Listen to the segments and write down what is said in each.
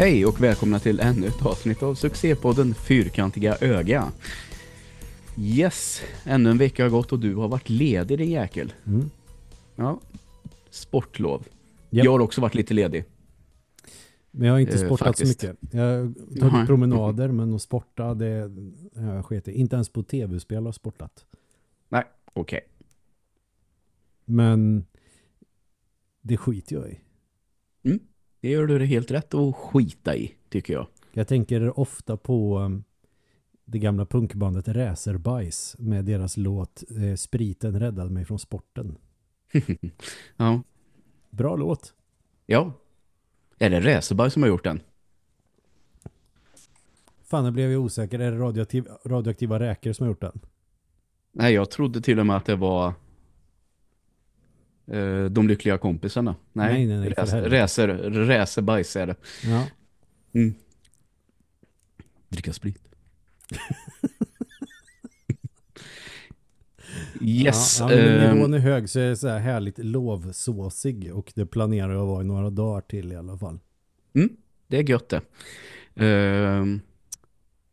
Hej och välkomna till ännu ett avsnitt av succépodden Fyrkantiga öga. Yes, ännu en vecka har gått och du har varit ledig din jäkel. Mm. Ja, sportlov. Japp. Jag har också varit lite ledig. Men jag har inte Eh, sportat faktiskt. så mycket. Jag har tagit promenader men att sporta det har jag sket i. Inte ens på tv-spel har jag sportat. Nej, okej. Men det skiter jag i. Det gör du det helt rätt att skita i, tycker jag. Jag tänker ofta på um, det gamla punkbandet Racerbajs med deras låt eh, Spriten räddade mig från sporten. Ja. Bra låt. Ja. Är det Räseberg som har gjort den? Fan, nu blev jag osäker. Är det radioaktiv, radioaktiva räkor som har gjort den? Nej, jag trodde till och med att det var eh, de lyckliga kompisarna. Nej, Nej, nej, nej, för Räs- helvete. Räser, Räserbajs är det. Ja. Dricka sprit. yes. Ja, ja, ehm, nivån är hög så är det så här härligt lovsåsig och det planerar jag att vara i några dagar till i alla fall. det är gött det. Ehm,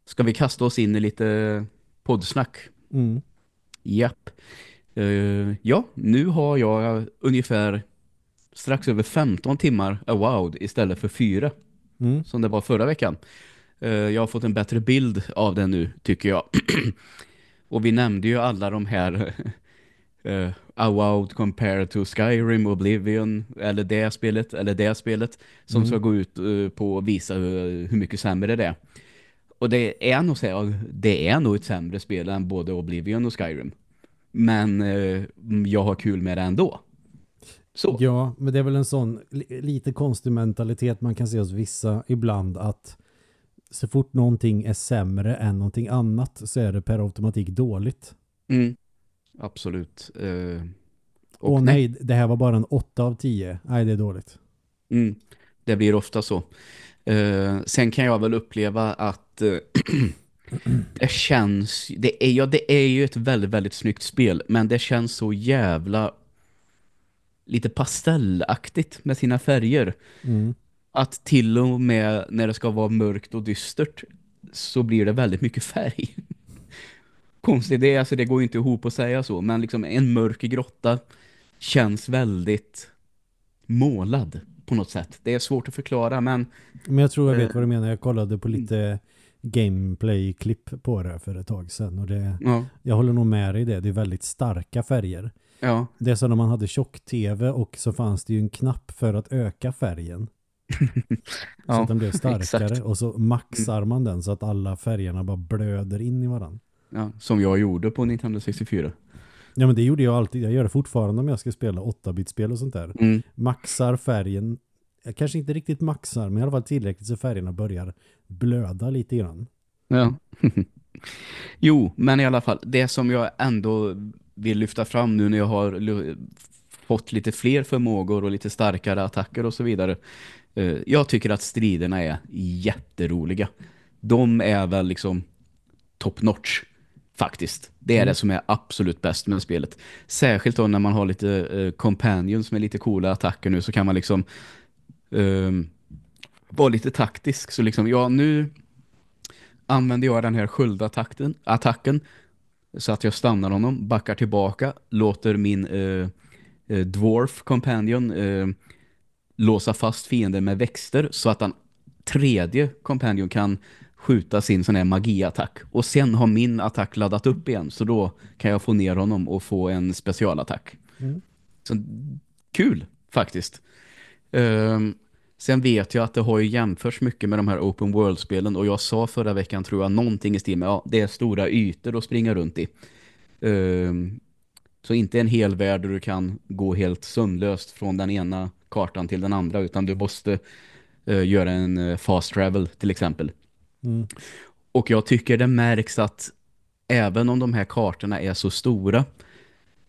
ska vi kasta oss in i lite poddsnack? Mm. Japp. Eh, ja, nu har jag ungefär strax över 15 timmar awowed istället för 4 Mm. som det var förra veckan. Eh, jag har fått en bättre bild av det nu, tycker jag. Och vi nämnde ju alla de här uh, awowed compared to Skyrim, Oblivion, eller det spelet, eller det spelet, som Mm. ska gå ut eh, på att visa hur, hur mycket sämre det är. Och det är nog det är nog ett sämre spel än både Oblivion och Skyrim. Men eh, jag har kul med det ändå. Så. Ja, men det är väl en sån li- lite konstig mentalitet man kan se hos vissa ibland att så fort någonting är sämre än någonting annat så är det per automatik dåligt. Mm. Absolut. Eh, och Åh nej, det här var bara en 8 av 10. Nej, det är dåligt. Mm, det blir ofta så. Eh, sen kan jag väl uppleva att eh, det känns, det är, ja, det är ju ett väldigt, väldigt snyggt spel, men det känns så jävla lite pastellaktigt med sina färger. Mm. Att till och med när det ska vara mörkt och dystert så blir det väldigt mycket färg. Konstigt, det, alltså, det går ju inte ihop att säga så, men liksom en mörk grotta känns väldigt målad på något sätt. Det är svårt att förklara, men Men jag tror jag vet Eh. vad du menar. Jag kollade på lite gameplay-klipp på det för ett tag sedan och det, ja, jag håller nog med dig i det. Det är väldigt starka färger. ja, Det är som när man hade tjock-tv och så fanns det ju en knapp för att öka färgen. så Ja, att den blev starkare exakt. och så maxar man den så att alla färgerna bara blöder in i varandra. ja, som jag gjorde på Nintendo 64. Ja men det gjorde jag alltid. Jag gör det fortfarande om jag ska spela 8-bit-spel och sånt där. Mm. Maxar färgen. Jag kanske inte riktigt maxar men i alla fall tillräckligt så färgerna börjar blöda lite grann. Ja. jo, men i alla fall, det som jag ändå vill lyfta fram nu när jag har fått lite fler förmågor och lite starkare attacker och så vidare. Eh, jag tycker att striderna är jätteroliga. De är väl liksom top notch faktiskt. Det är Mm. det som är absolut bäst med spelet. Särskilt då när man har lite eh, companions med lite coola attacker nu så kan man liksom ehm, vara lite taktisk. Så liksom, ja nu använder jag den här sköldattacken attacken så att jag stannar honom, backar tillbaka, låter min eh, dwarf companion eh, låsa fast fienden med växter så att den tredje companion kan skjuta sin sån här magiattack. Och sen har min attack laddat upp igen så då kan jag få ner honom och få en specialattack. Mm. Så kul faktiskt. Ehm, sen vet jag att det har ju jämförts mycket med de här open world-spelen och jag sa förra veckan tror jag någonting i stil med ja, det är stora ytor att springa runt i. Ehm, så inte en hel värld där du kan gå helt sömnlöst från den ena kartan till den andra utan du måste eh, göra en eh, fast travel till exempel. Mm. Och jag tycker det märks att även om de här kartorna är så stora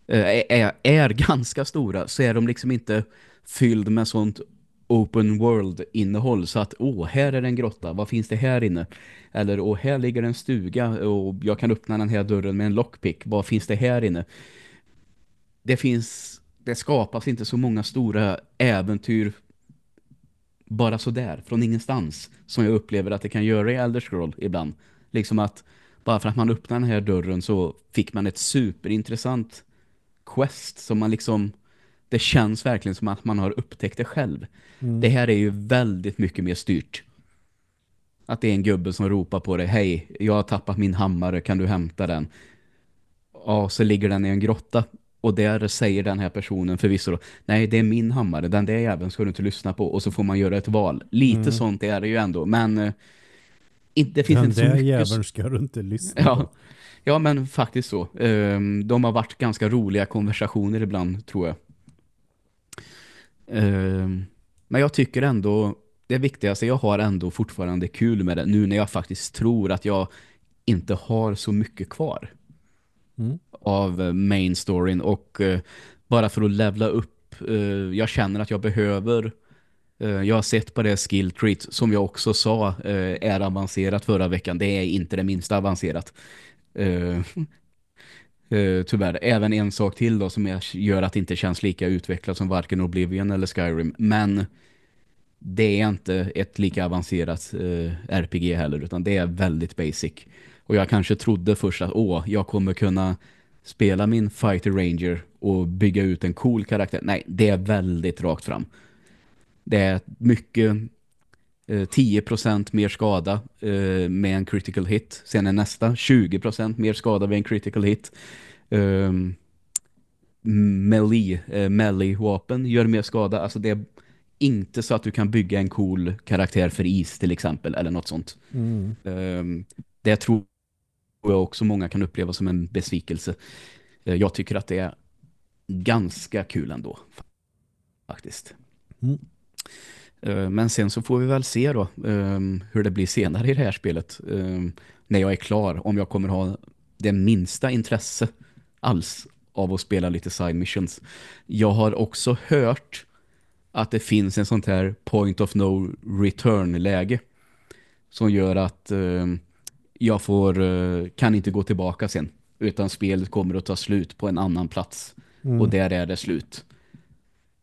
eh, är, är ganska stora så är de liksom inte fylld med sånt open world innehåll så att åh, här är det en grotta, vad finns det här inne? Eller åh, här ligger en stuga och jag kan öppna den här dörren med en lockpick, vad finns det här inne? Det finns, det skapas inte så många stora äventyr bara sådär, från ingenstans. Som jag upplever att det kan göra i Elder Scroll ibland. Liksom att bara för att man öppnar den här dörren så fick man ett superintressant quest som man liksom det känns verkligen som att man har upptäckt det själv. Mm. Det här är ju väldigt mycket mer styrt. Att det är en gubbe som ropar på dig, hej, jag har tappat min hammare, kan du hämta den? Ja, så ligger den i en grotta. Och där säger den här personen förvisso då, nej det är min hammare, den där jäveln ska du inte lyssna på. Och så får man göra ett val. Lite Mm. sånt är det ju ändå, men eh, det finns Den inte så där mycket... jäveln ska du inte lyssna Ja, på. ja, men faktiskt så. Ehm, de har varit ganska roliga konversationer ibland, tror jag. Ehm, men jag tycker ändå, det viktigaste, jag har ändå fortfarande kul med det. Nu när jag faktiskt tror att jag inte har så mycket kvar Mm. av eh, main storyn. Och eh, bara för att levla upp, eh, jag känner att jag behöver eh, jag har sett på det skill treat som jag också sa är avancerat förra veckan. Det är inte det minsta avancerat. Eh, tyvärr. Även en sak till då som jag gör att det inte känns lika utvecklat som varken Oblivion eller Skyrim. Men det är inte ett lika avancerat eh, RPG heller utan det är väldigt basic. Och jag kanske trodde först att åh, jag kommer kunna spela min Fighter Ranger och bygga ut en cool karaktär. Nej, det är väldigt rakt fram. Det är mycket 10% mer skada eh, med en critical hit. Sen är nästa 20% mer skada vid en critical hit. Um, melee, eh, melee-vapen gör mer skada. Alltså det är inte så att du kan bygga en cool karaktär för is till exempel eller något sånt. Mm. Um, det tror jag också många kan uppleva som en besvikelse. Eh, Jag tycker att det är ganska kul ändå. Faktiskt. Mm. Eh, Men sen så får vi väl se då um, hur det blir senare i det här spelet. Um, när jag är klar. Om jag kommer ha det minsta intresse alls av att spela lite side missions. Jag har också hört att det finns en sånt här point of no return-läge som gör att um, jag får, uh, kan inte gå tillbaka sen utan spelet kommer att ta slut på en annan plats Mm. och där är det slut.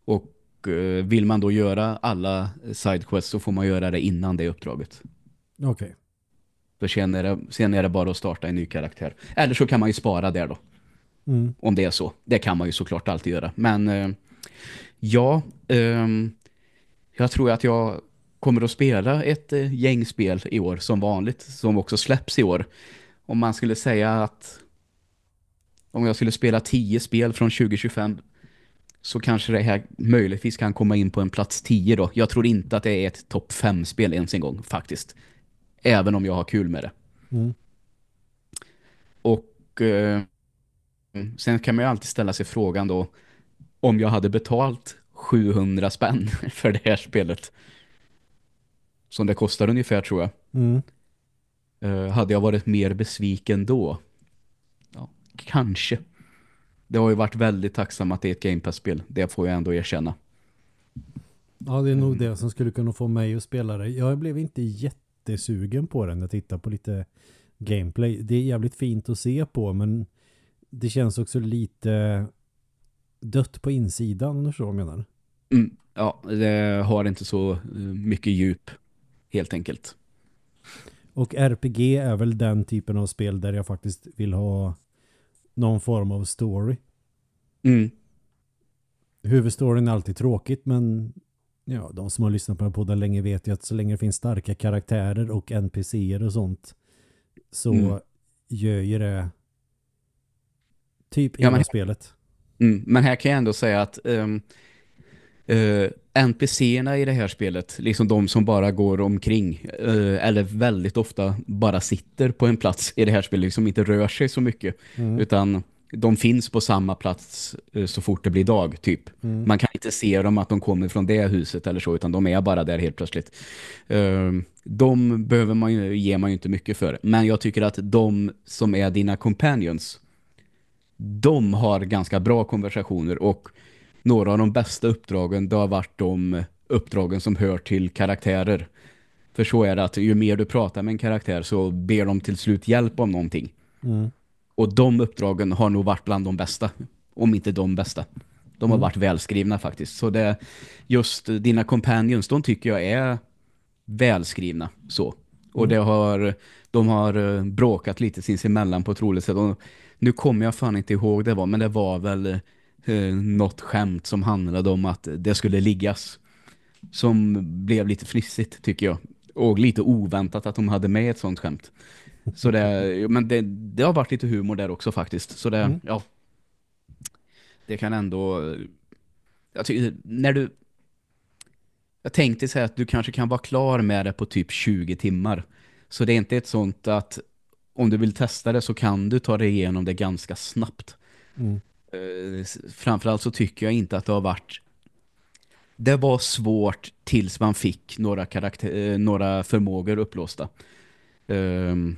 Och eh, vill man då göra alla sidequests så får man göra det innan det uppdraget. Okej. För sen är, det, sen är det bara att starta en ny karaktär. Eller så kan man ju spara där då, Mm. om det är så. Det kan man ju såklart alltid göra. Men eh, ja, ehm, jag tror att jag kommer att spela ett eh, gäng spel i år som vanligt, som också släpps i år. Om man skulle säga att om jag skulle spela 10 spel från 2025 så kanske det här möjligtvis kan komma in på en plats 10 då. Jag tror inte att det är ett topp 5-spel ens en gång faktiskt. Även om jag har kul med det. Mm. Och eh, sen kan man ju alltid ställa sig frågan då om jag hade betalt 700 spänn för det här spelet. Som det kostar ungefär tror jag. Mm. Eh, hade jag varit mer besviken då? Ja, kanske. Det har ju varit väldigt tacksam att det är ett Game Pass-spel. Det får jag ändå erkänna. Ja, det är nog det som skulle kunna få mig att spela det. Jag blev inte jättesugen på den när jag tittar på lite gameplay. Det är jävligt fint att se på, men det känns också lite dött på insidan, om du jag menar. Mm, ja, det har inte så eh, mycket djup helt enkelt. Och RPG är väl den typen av spel där jag faktiskt vill ha någon form av story. Mm, Huvudstoryn är alltid tråkigt, men ja, de som har lyssnat på den podden länge vet ju att så länge det finns starka karaktärer och NPCer och sånt så Mm. gör ju det typ Ja, hela men- spelet. mm. Men här kan jag ändå säga att um, NPCerna i det här spelet, liksom de som bara går omkring eh, eller väldigt ofta bara sitter på en plats i det här spelet, liksom inte rör sig så mycket. Mm. Utan de finns på samma plats eh, så fort det blir dag, typ. Mm. Man kan inte se dem att de kommer från det huset eller så, utan de är bara där helt plötsligt. Eh, de behöver man ju, ger man ju inte mycket för. Men jag tycker att de som är dina companions, de har ganska bra konversationer och några av de bästa uppdragen, det har varit de uppdragen som hör till karaktärer. För så är det att ju mer du pratar med en karaktär så ber de till slut hjälp om någonting. Mm. Och de uppdragen har nog varit bland de bästa. Om inte de bästa. De har Mm. varit välskrivna faktiskt. Så det, just dina companions, de tycker jag är välskrivna. Så. Och Mm. det har, de har eh, bråkat lite sinsemellan på ett roligt sätt. Och nu kommer jag fan inte ihåg det var, men det var väl eh, något skämt som handlade om att det skulle liggas. Som blev lite flissigt tycker jag. Och lite oväntat att de hade med ett sånt skämt. Så det, men det, det har varit lite humor där också faktiskt. Så det, Mm. ja. Det kan ändå... Jag tycker, när du... Jag tänkte säga att du kanske kan vara klar med det på typ 20 timmar. Så det är inte ett sånt att om du vill testa det så kan du ta dig igenom det ganska snabbt. Mm. Eh, framförallt så tycker jag inte att det har varit det var svårt tills man fick några, karaktär, eh, några förmågor upplåsta. Um,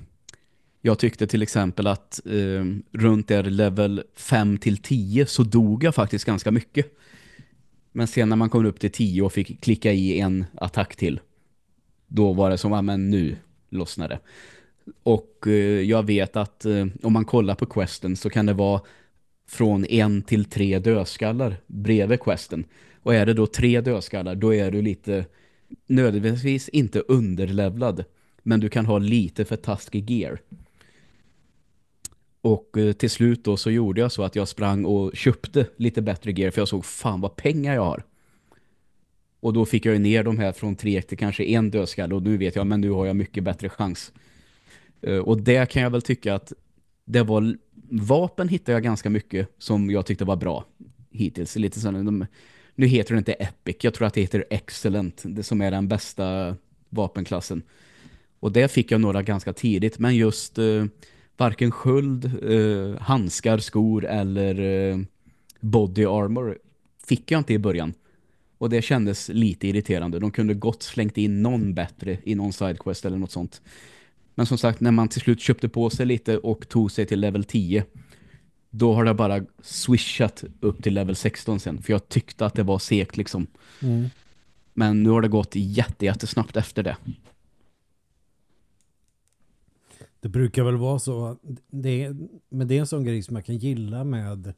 jag tyckte till exempel att um, runt där level 5 till 10 så dog jag faktiskt ganska mycket. Men sen när man kom upp till 10 och fick klicka i en attack till då var det som, ja men nu lossnade det. Och uh, jag vet att uh, om man kollar på questen så kan det vara från en till tre dödskallar bredvid questen. Och är det då tre dödskallar då är du lite nödvändigtvis inte underlevlad. Men du kan ha lite för taskig gear. Och eh, till slut då så gjorde jag så att jag sprang och köpte lite bättre gear för jag såg fan vad pengar jag har. Och då fick jag ju ner de här från tre till kanske en dödskalle och nu vet jag men nu har jag mycket bättre chans. Eh, och det kan jag väl tycka att det var vapen hittade jag ganska mycket som jag tyckte var bra hittills. Lite sådär, de, nu heter det inte Epic, jag tror att det heter Excellent, det som är den bästa vapenklassen. Och det fick jag några ganska tidigt, men just eh, varken sköld, eh, handskar, skor eller eh, body armor fick jag inte i början. Och det kändes lite irriterande. De kunde gott slängt in någon bättre i någon sidequest eller något sånt. Men som sagt, när man till slut köpte på sig lite och tog sig till level 10 då har det bara swishat upp till level 16 sen. För jag tyckte att det var segt liksom. Mm. Men nu har det gått jätte, jättesnabbt efter det. Det brukar väl vara så. Det är, men det är en sån grej som jag kan gilla med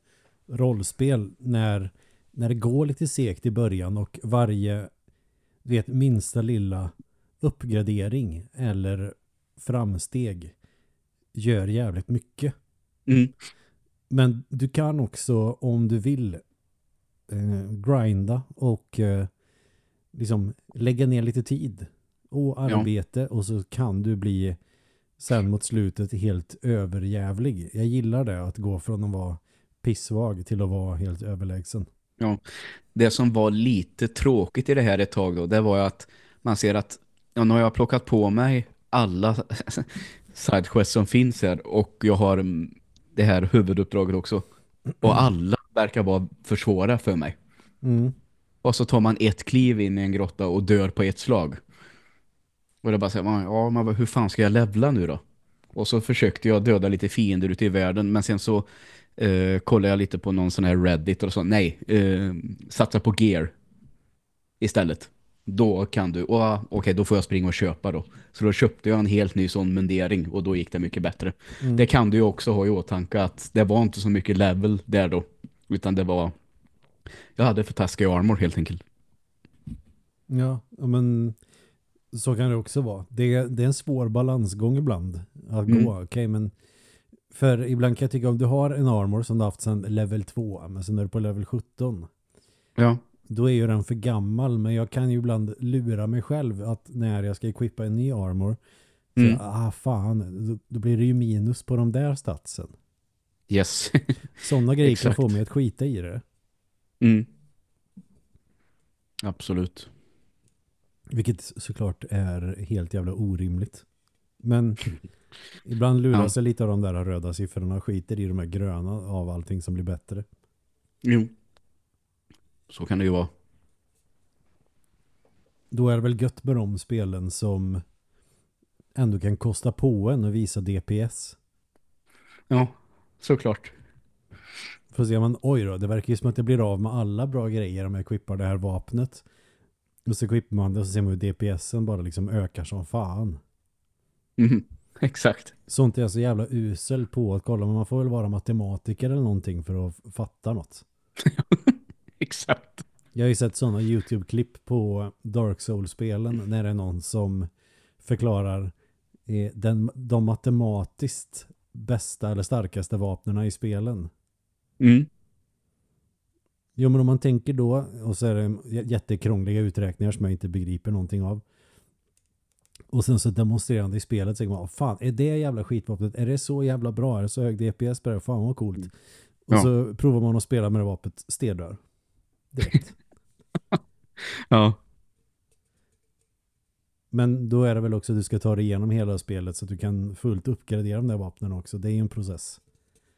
rollspel när, när det går lite segt i början och varje vet, minsta lilla uppgradering eller framsteg gör jävligt mycket. Mm. Men du kan också, om du vill, eh, grinda och eh, liksom lägga ner lite tid och arbete och så kan du bli sen mot slutet helt överjävlig. Jag gillar det, att gå från att vara pissvag till att vara helt överlägsen. Ja. Det som var lite tråkigt i det här ett tag då, det var ju att man ser att ja, nu har jag plockat på mig alla sidequests som finns här och jag har mm, det här huvuduppdraget också. Och alla verkar vara för svåra för mig. Mm. Och så tar man ett kliv in i en grotta och dör på ett slag. Och det bara säger man, ja men hur fan ska jag levla nu då? Och så försökte jag döda lite fiender ute i världen men sen så eh, kollade jag lite på någon sån här Reddit och så, nej, eh, satsa på gear istället. Då kan du, och, okej då får jag springa och köpa då. Så då köpte jag en helt ny sån mundering och då gick det mycket bättre. Mm. Det kan du ju också ha i åtanke att det var inte så mycket level där då. Utan det var, jag hade för taskig armor helt enkelt. Ja, men så kan det också vara. Det är, det är en svår balansgång ibland att Mm. gå. Okej, men för ibland kan jag tycka om du har en armor som du haft sedan level 2, men sen är du på level 17. Ja, Då är ju den för gammal, men jag kan ju ibland lura mig själv att när jag ska equippa en ny armor så, Mm. ah fan, då, då blir det ju minus på de där statsen. yes. Sådana grejer kan få mig att skita i det. mm. Absolut. Vilket såklart är helt jävla orimligt. Men ibland lurar Ja. sig lite av de där röda siffrorna och skiter i de här gröna av allting som blir bättre. Jo. Så kan det ju vara. Då är det väl gött med de spelen som ändå kan kosta på en och visa DPS. Ja, såklart. För ser man, oj då, det verkar ju som att det blir av med alla bra grejer om jag equippar det här vapnet. Och så equippar man det och så ser man hur DPSen bara liksom ökar som fan. Mm. Exakt. Sånt är jag så jävla usel på att kolla, men man får väl vara matematiker eller någonting för att fatta något. exakt. Jag har ju sett sådana YouTube-klipp på Dark Souls-spelen när det är någon som förklarar eh, den, de matematiskt bästa eller starkaste vapnena i spelen. Mm. Jo, men om man tänker då, och så är det jättekrångliga uträkningar som jag inte begriper någonting av. Och sen så demonstrerar det i spelet så tänker man, fan, är det jävla skitvapnet, är det så jävla bra, är det så hög DPS på det, fan vad coolt. Och Ja. så provar man att spela med det vapnet, stendör. Direkt. Ja. Men då är det väl också att du ska ta dig igenom hela spelet så att du kan fullt uppgradera de där vapnen också. Det är ju en process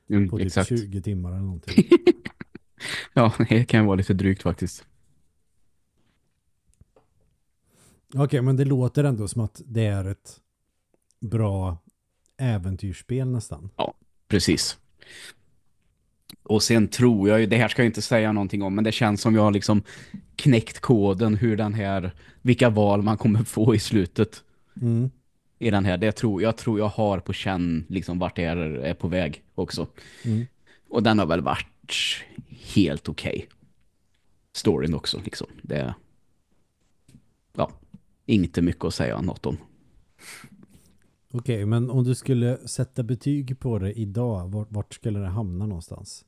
Mm, på typ exakt. 20 timmar eller någonting. Ja, det kan vara lite drygt faktiskt. Okej, men det låter ändå som att det är ett bra äventyrsspel nästan. Precis. Och sen tror jag ju, det här ska jag inte säga någonting om, men det känns som jag har liksom knäckt koden hur den här, vilka val man kommer få i slutet Mm. i den här. Det tror jag tror jag har på känn liksom vart det är, är på väg också. Mm. Och den har väl varit helt okej. Storyn också liksom. Det är ja, inte mycket att säga något om. Okej, men om du skulle sätta betyg på det idag, vart, vart skulle det hamna någonstans?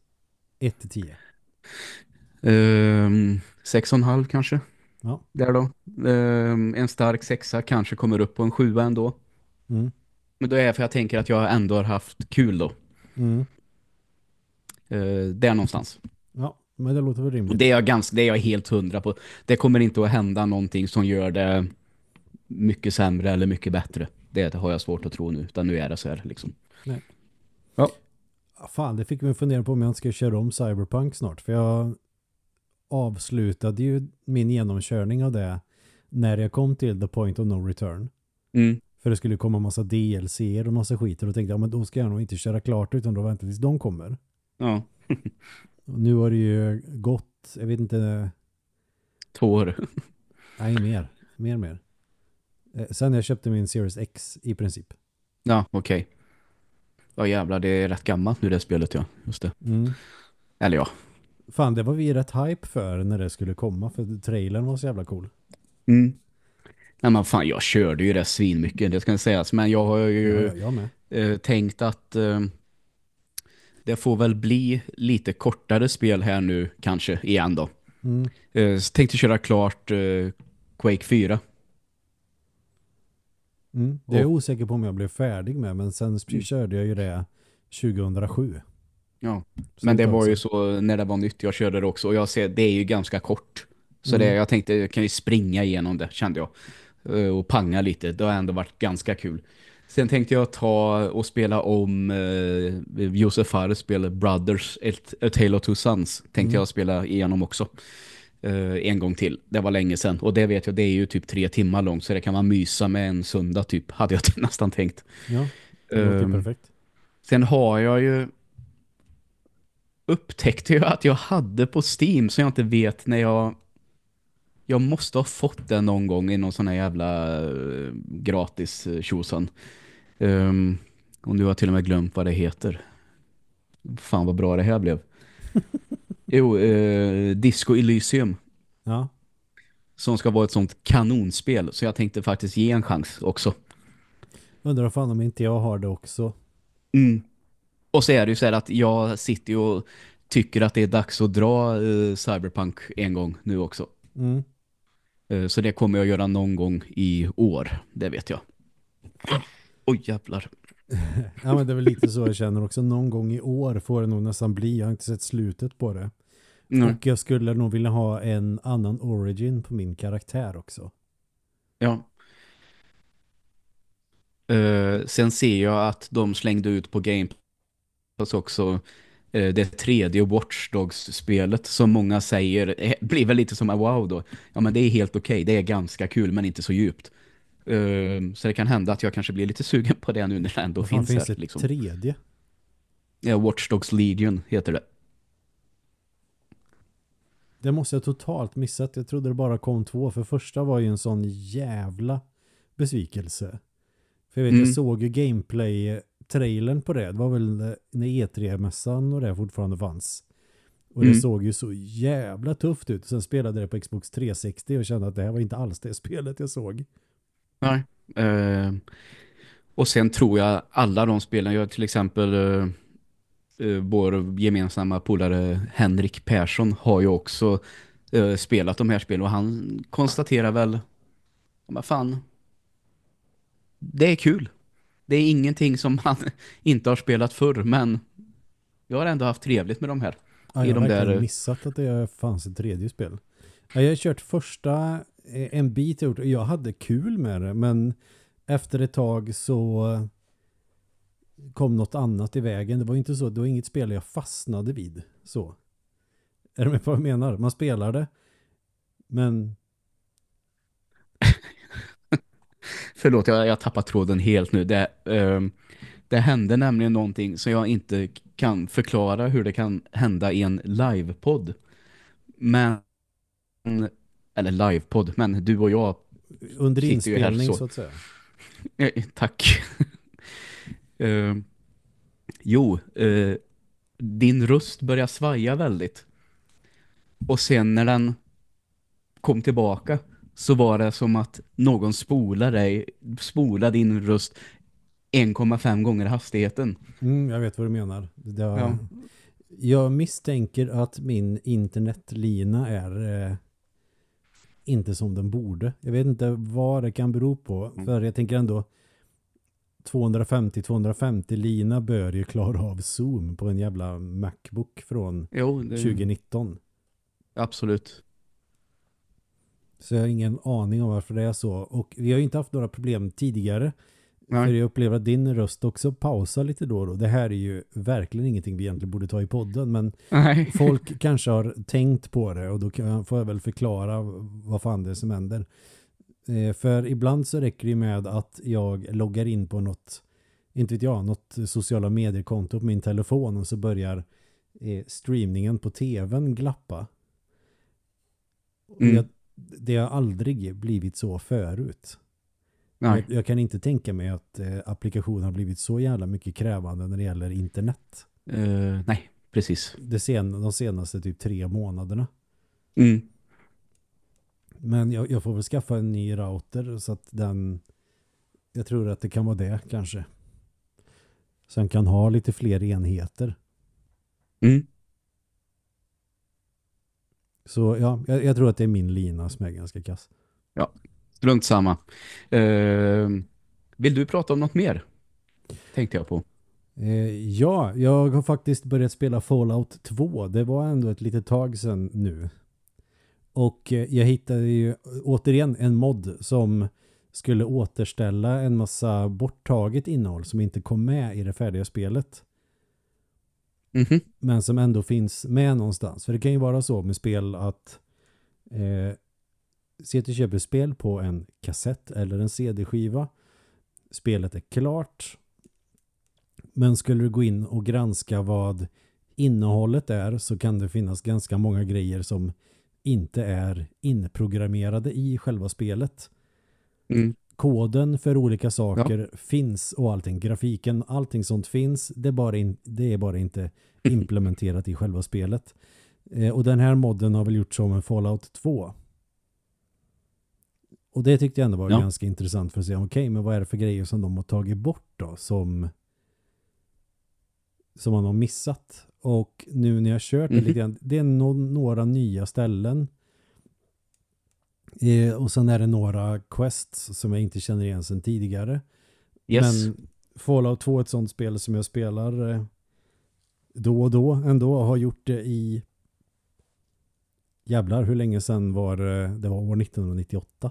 1 till 10. Um, sex och en halv kanske. Ja. Där då. Ehm, en stark sexa kanske kommer upp på en sjua ändå. Mm. Men då är det för jag tänker att jag ändå har haft kul då. Mm. Uh, där någonstans. Ja, men det låter väl Och rimligt. det är, jag ganska, det är jag helt hundra på. Det kommer inte att hända någonting som gör det mycket sämre eller mycket bättre. Det har jag svårt att tro nu. Utan nu är det så här liksom. Ah, Fan, det fick mig fundera på om jag ska köra om Cyberpunk snart. För jag avslutade ju min genomkörning av det när jag kom till The Point of No Return. Mm. För det skulle komma massa DLC och massa skit. Och då tänkte jag, men då ska jag nog inte köra klart utan då vänta tills de kommer. Ja, Och nu har det ju gått, jag vet inte, två år. nej mer, mer mer. Eh, Sen jag köpte min Series X i princip. Ja, okej. Ja jävlar, det är rätt gammalt nu det spelet ja. Just det. Mm. Eller ja. Fan, det var vi rätt hype för när det skulle komma. För trailern var så jävla cool. Mm. Nej men fan, jag körde ju det svin mycket, det ska inte sägas. Men jag har ju... Ja, jag med. eh, tänkt att eh, det får väl bli lite kortare spel här nu kanske igen då. Mm. Eh, så tänkte köra klart eh, Quake 4. Mm. Det är jag osäker på om jag blev färdig med. Men sen Mm. körde jag ju det 2007. Ja. Men det var ju så när det var nytt, jag körde det också. Och jag ser, det är ju ganska kort. Så Mm. det, jag tänkte, jag kan ju springa igenom det, kände jag. Eh, Och panga lite, det har ändå varit ganska kul. Sen tänkte jag ta och spela om eh, Josef Fares spel Brothers, A Tale of Two Sons. Tänkte Mm. jag spela igenom också. Eh, en gång till. Det var länge sedan. Och det vet jag, det är ju typ tre timmar långt. Så det kan man mysa med en söndag typ, hade jag nästan tänkt. Ja, det låter Ehm, perfekt. Sen har jag ju upptäckte jag att jag hade på Steam så jag inte vet när jag jag måste ha fått den någon gång i någon sån här jävla uh, gratis uh, tjosan. Um, och nu har jag till och med glömt vad det heter. Fan vad bra det här blev. jo, uh, Disco Elysium Ja, som ska vara ett sånt kanonspel så jag tänkte faktiskt ge en chans också. undrar fan om inte jag har det också. Mm. Och så är det ju så här att jag sitter ju och tycker att det är dags att dra eh, Cyberpunk en gång nu också. Mm. Eh, så det kommer jag göra någon gång i år, det vet jag. Oj jävlar. Ja, men det är väl lite så jag känner också. Någon gång i år får det nog nästan bli. Jag har inte sett slutet på det. Mm. Och jag skulle nog vilja ha en annan origin på min karaktär också. Ja. Eh, sen ser jag att de slängde ut på Game Pass också eh, det tredje Watch Dogs-spelet som många säger eh, blir väl lite som en wow då. Ja men det är helt okej, det är ganska kul men inte så djupt. Eh, så det kan hända att jag kanske blir lite sugen på det nu när det ändå finns, finns här. det Liksom. tredje? Ja, Watch Dogs Legion heter det. Det måste jag totalt missat. Jag trodde det bara kom två. För första var ju en sån jävla besvikelse. För jag vet, Mm. jag såg ju gameplay-trailern på det. Det var väl när E3-mässan och det fortfarande fanns. Och det Mm. såg ju så jävla tufft ut. Sen spelade det på Xbox 360 och kände att det här var inte alls det spelet jag såg. Nej. Eh, och sen tror jag alla de spelen, jag till exempel eh, eh, vår gemensamma polare Henrik Persson har ju också eh, spelat de här spelen och han konstaterar väl vad fan det är kul. Det är ingenting som han inte har spelat förr men jag har ändå haft trevligt med de här. Ja, jag har de där- missat att det fanns ett tredje spel. Ja, jag har kört första eh, en bit och jag hade kul med det men efter ett tag så kom något annat i vägen. Det var inte så, det var inget spel jag fastnade vid. Så. Är du med på vad jag menar? Man spelar det men Förlåt, jag, jag tappar tråden helt nu. Det, ehm, det hände nämligen någonting som jag inte kan förklara hur det kan hända i en livepodd. Men, eller livepodd, men du och jag, under inspelning så. så. att säga. eh, tack. Ehm, jo, eh, din röst börjar svaja väldigt. Och sen när den kom tillbaka så var det som att någon spolar dig, spolar din röst 1,5 gånger hastigheten. Mm, jag vet vad du menar. Har, Ja. Jag misstänker att min internetlina är eh, inte som den borde. Jag vet inte vad det kan bero på. Mm. För jag tänker ändå 250-250 lina bör ju klara av Zoom på en jävla Macbook från Jo, det, 2019. absolut. Så jag har ingen aning om varför det är så. Och vi har ju inte haft några problem tidigare. För Nej. jag upplever att din röst också pausar lite då och då. Det här är ju verkligen ingenting vi egentligen borde ta i podden. Men Nej. folk kanske har tänkt på det och då får jag väl förklara vad fan det är som händer. Eh, för ibland så räcker det med att jag loggar in på något, inte vet jag, något sociala mediekonto på min telefon och så börjar eh, streamningen på tvn glappa. Mm. jag, det har aldrig blivit så förut. Nej. Jag, jag kan inte tänka mig att eh, applikationen har blivit så jävla mycket krävande när det gäller internet. Eh, nej, precis. Det sen, de senaste typ tre månaderna. Mm. Men jag, jag får väl skaffa en ny router så att den jag tror att det kan vara det kanske. Så den kan ha lite fler enheter. Mm. Så ja, jag, jag tror att det är min lina som är ganska kass. Lugnt samma. Eh, vill du prata om något mer? Tänkte jag på. Eh, ja, jag har faktiskt börjat spela Fallout 2. Det var ändå ett litet tag sedan nu. Och eh, jag hittade ju återigen en mod som skulle återställa en massa borttaget innehåll som inte kom med i det färdiga spelet. Mhm. men som ändå finns med någonstans. För det kan ju vara så med spel att eh, se att du köper spel på en kassett eller en CD-skiva. Spelet är klart. Men skulle du gå in och granska vad innehållet är så kan det finnas ganska många grejer som inte är inprogrammerade i själva spelet Mm. koden för olika saker finns och allting, grafiken, allting sånt finns, det är bara, in, det är bara inte implementerat i själva spelet. Eh, och den här modden har väl gjort som en Fallout 2. Och det tyckte jag ändå var Ja. ganska intressant för att se, okej, men vad är det för grejer som de har tagit bort då, som som man har missat. Och nu när jag har kört det Mhm. lite grann, det är no några nya ställen. Eh, och sen är det några quests som jag inte känner igen sedan tidigare. Yes. Men Fallout 2 är ett sånt spel som jag spelar eh, då och då ändå. Har gjort det i jävlar hur länge sedan var det? Det var år 1998.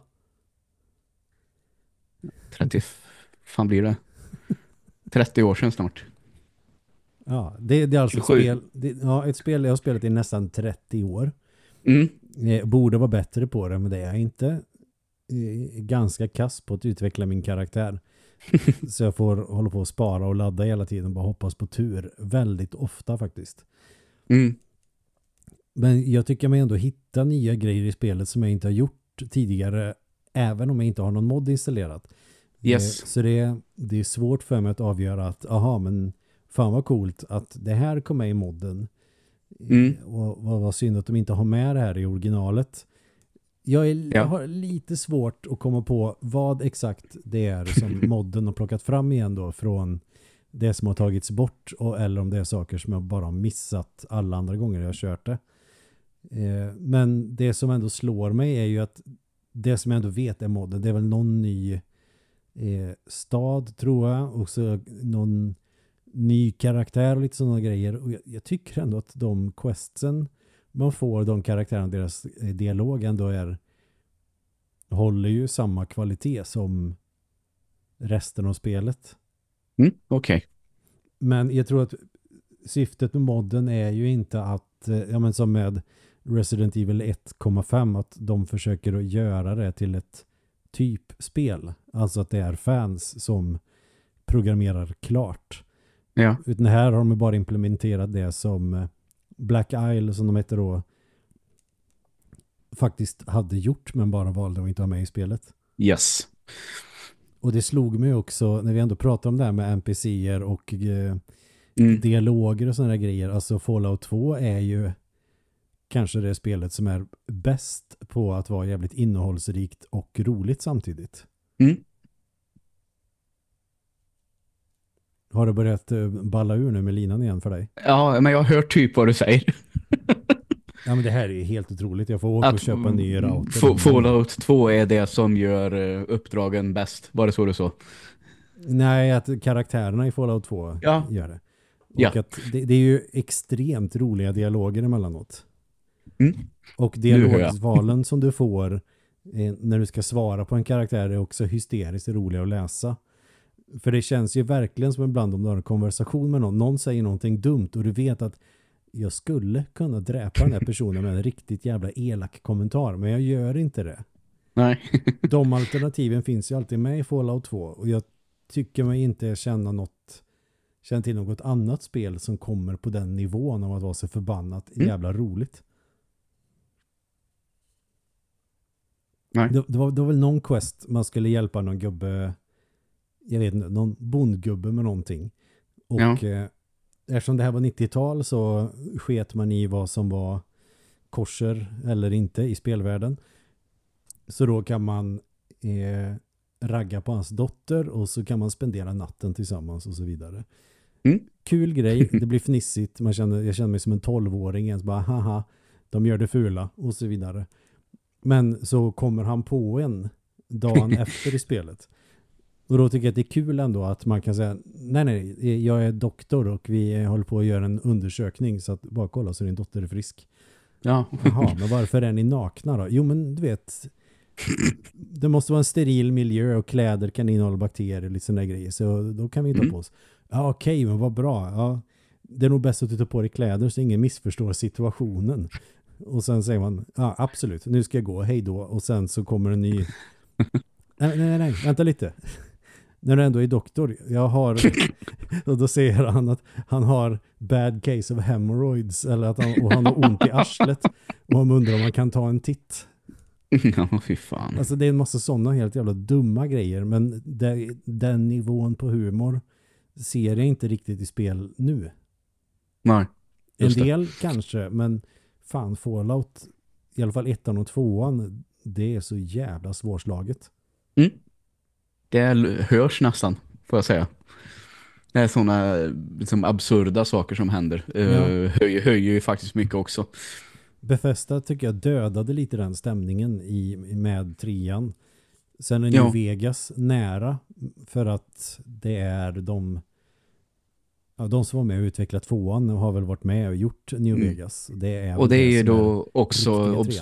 30, fan blir det? 30 år sedan snart. Ja, det, det är alltså ett 27. spel, det, ja, ett spel jag har spelat i nästan 30 år. Mm. Eh, borde vara bättre på det, men det är jag inte. Eh, ganska kass på att utveckla min karaktär. Så jag får hålla på att spara och ladda hela tiden bara hoppas på tur. Väldigt ofta faktiskt. Mm. Men jag tycker mig ändå hitta nya grejer i spelet som jag inte har gjort tidigare. Även om jag inte har någon mod installerat. Yes. Eh, Så det är, det är svårt för mig att avgöra att aha men fan vad coolt att det här kom med i modden. Mm. Och vad var synd att de inte har med det här i originalet. Jag, är, Ja. jag har lite svårt att komma på vad exakt det är som modden har plockat fram igen då från det som har tagits bort och, eller om det är saker som jag bara har missat alla andra gånger jag har kört det. Eh, men det som ändå slår mig är ju att det som jag ändå vet är modden, det är väl någon ny eh, stad tror jag och så någon ny karaktär och lite sådana grejer och jag, jag tycker ändå att de questsen man får, de karaktärerna, deras eh, dialog ändå är håller ju samma kvalitet som resten av spelet. Mm, Okej. Men jag tror att syftet med modden är ju inte att, eh, ja men som med Resident Evil 1,5 att de försöker att göra det till ett typspel. Alltså att det är fans som programmerar klart. Ja. Utan här har de bara implementerat det som eh, Black Isle som de heter då faktiskt hade gjort men bara valde att inte ha med i spelet. Yes. Och det slog mig också när vi ändå pratar om det här med NPCer och eh, Mm. dialoger och sådana grejer. Alltså Fallout 2 är ju kanske det spelet som är bäst på att vara jävligt innehållsrikt och roligt samtidigt. Mm. Har det börjat eh, balla ur nu med linan igen för dig? Ja, men jag hört typ vad du säger. Ja men det här är helt otroligt. Jag får åka och köpa en ny router. F- Fallout 2 är det som gör eh, uppdragen bäst. Var det så du sa? Nej, att karaktärerna i Fallout 2 Ja. gör det. Och Ja. att det, det är ju extremt roliga dialoger emellanåt. Mm. Och hör dialogvalen som du får eh, när du ska svara på en karaktär är också hysteriskt roliga att läsa. För det känns ju verkligen som ibland om du har en konversation med någon. Någon säger någonting dumt och du vet att jag skulle kunna dräpa den här personen med en riktigt jävla elak kommentar. Men jag gör inte det. Nej. De alternativen finns ju alltid med i Fallout 2 och jag tycker mig inte känna något känna till något annat spel som kommer på den nivån av att vara så förbannat Mm. jävla roligt. Nej. Det, det, var, det var väl någon quest man skulle hjälpa någon gubbe jag vet inte, någon bondgubbe med någonting. Och Ja. eh, eftersom det här var 90-tal så sket man i vad som var korser eller inte i spelvärlden. Så då kan man eh, ragga på hans dotter och så kan man spendera natten tillsammans och så vidare. Mm. Kul grej, det blir fnissigt. Man känner, jag känner mig som en tolvåring. ens bara haha, de gör det fula och så vidare. Men så kommer han på en dagen efter i spelet. Och då tycker jag att det är kul ändå att man kan säga nej nej, jag är doktor och vi håller på att göra en undersökning så att bara kolla så din dotter är frisk. Ja. Jaha, men varför är ni nakna då? Jo, men du vet, det måste vara en steril miljö och kläder kan innehålla bakterier och lite sådana grejer. Så då kan vi inte Mm. ta på oss. Ja, okej, men vad bra. Ja, det är nog bäst att du tar på dig kläder så ingen missförstår situationen. Och sen säger man, ja absolut, nu ska jag gå, hej då. Och sen så kommer en ny... Nej, nej, nej vänta lite. När du ändå är doktor, jag har... Och då säger han att han har bad case of hemorrhoids eller att han, och han har ont i arslet. Och man undrar om man kan ta en titt. ja, fy fan. Alltså det är en massa sådana helt jävla dumma grejer. Men det, den nivån på humor ser jag inte riktigt i spel nu. Nej. En Just det. del kanske, men fan Fallout, i alla fall ettan och tvåan, det är så jävla svårslaget. Mm. Det hörs nästan, får jag säga. Det är sådana liksom, absurda saker som händer. Ja. Uh, höjer, höjer ju faktiskt mycket också. Bethesda tycker jag dödade lite den stämningen i, med trean. Sen är Ja. New Vegas nära för att det är de ja, de som var med och utvecklat tvåan har väl varit med och gjort New Mm. Vegas. Det är Och det är ju då också obs.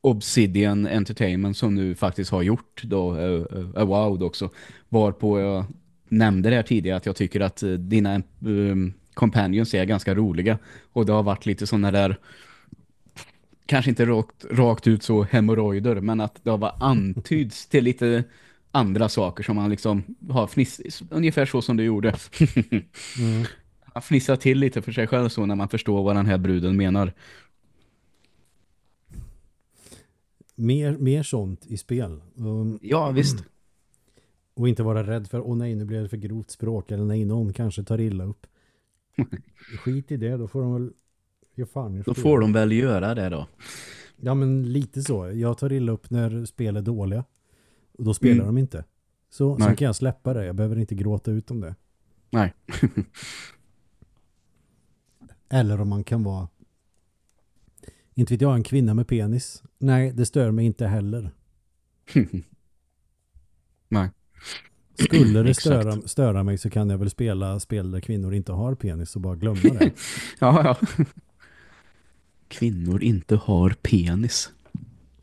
Obsidian Entertainment som nu faktiskt har gjort då uh, uh, Avowed också. Varpå jag nämnde det här tidigare att jag tycker att eh, dina um, companions är ganska roliga. Och det har varit lite sådana där kanske inte rakt, rakt ut så hemorrojder men att det har varit antyds till lite andra saker som man liksom har fniss, ungefär så som du gjorde. Mm. Man fnissar till lite för sig själv så när man förstår vad den här bruden menar. Mer, mer sånt i spel. Um, Ja, visst. och inte vara rädd för, åh nej, nu blir det för grovt språk. Eller nej, någon kanske tar illa upp. Skit i det, då får de väl Hur fan Då får de väl göra det då. Ja, men lite så. Jag tar illa upp när spel är dåliga. Och då spelar Mm. de inte. Så, så Nej. kan jag släppa det. Jag behöver inte gråta ut om det. Nej. Eller om man kan vara inte vet jag, en kvinna med penis. Nej, det stör mig inte heller. Nej. Skulle det störa, störa mig så kan jag väl spela spel där kvinnor inte har penis och bara glömma det. Ja, ja. Kvinnor inte har penis.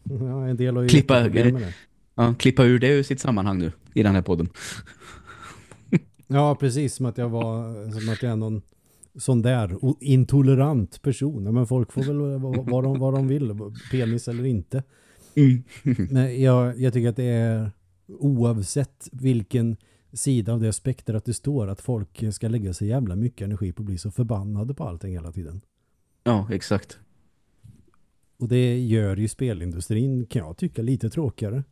ja, en del har ju Klippa- det. Ja, klippa ur det ur sitt sammanhang nu i den här podden. Ja, precis. Som att jag var som att jag är någon sån där intolerant person. Men folk får väl vad de, vad de vill. Penis eller inte. Men jag, jag tycker att det är oavsett vilken sida av det spektrat det står att folk ska lägga sig jävla mycket energi på att bli så förbannade på allting hela tiden. Ja, exakt. Och det gör ju spelindustrin kan jag tycka lite tråkigare.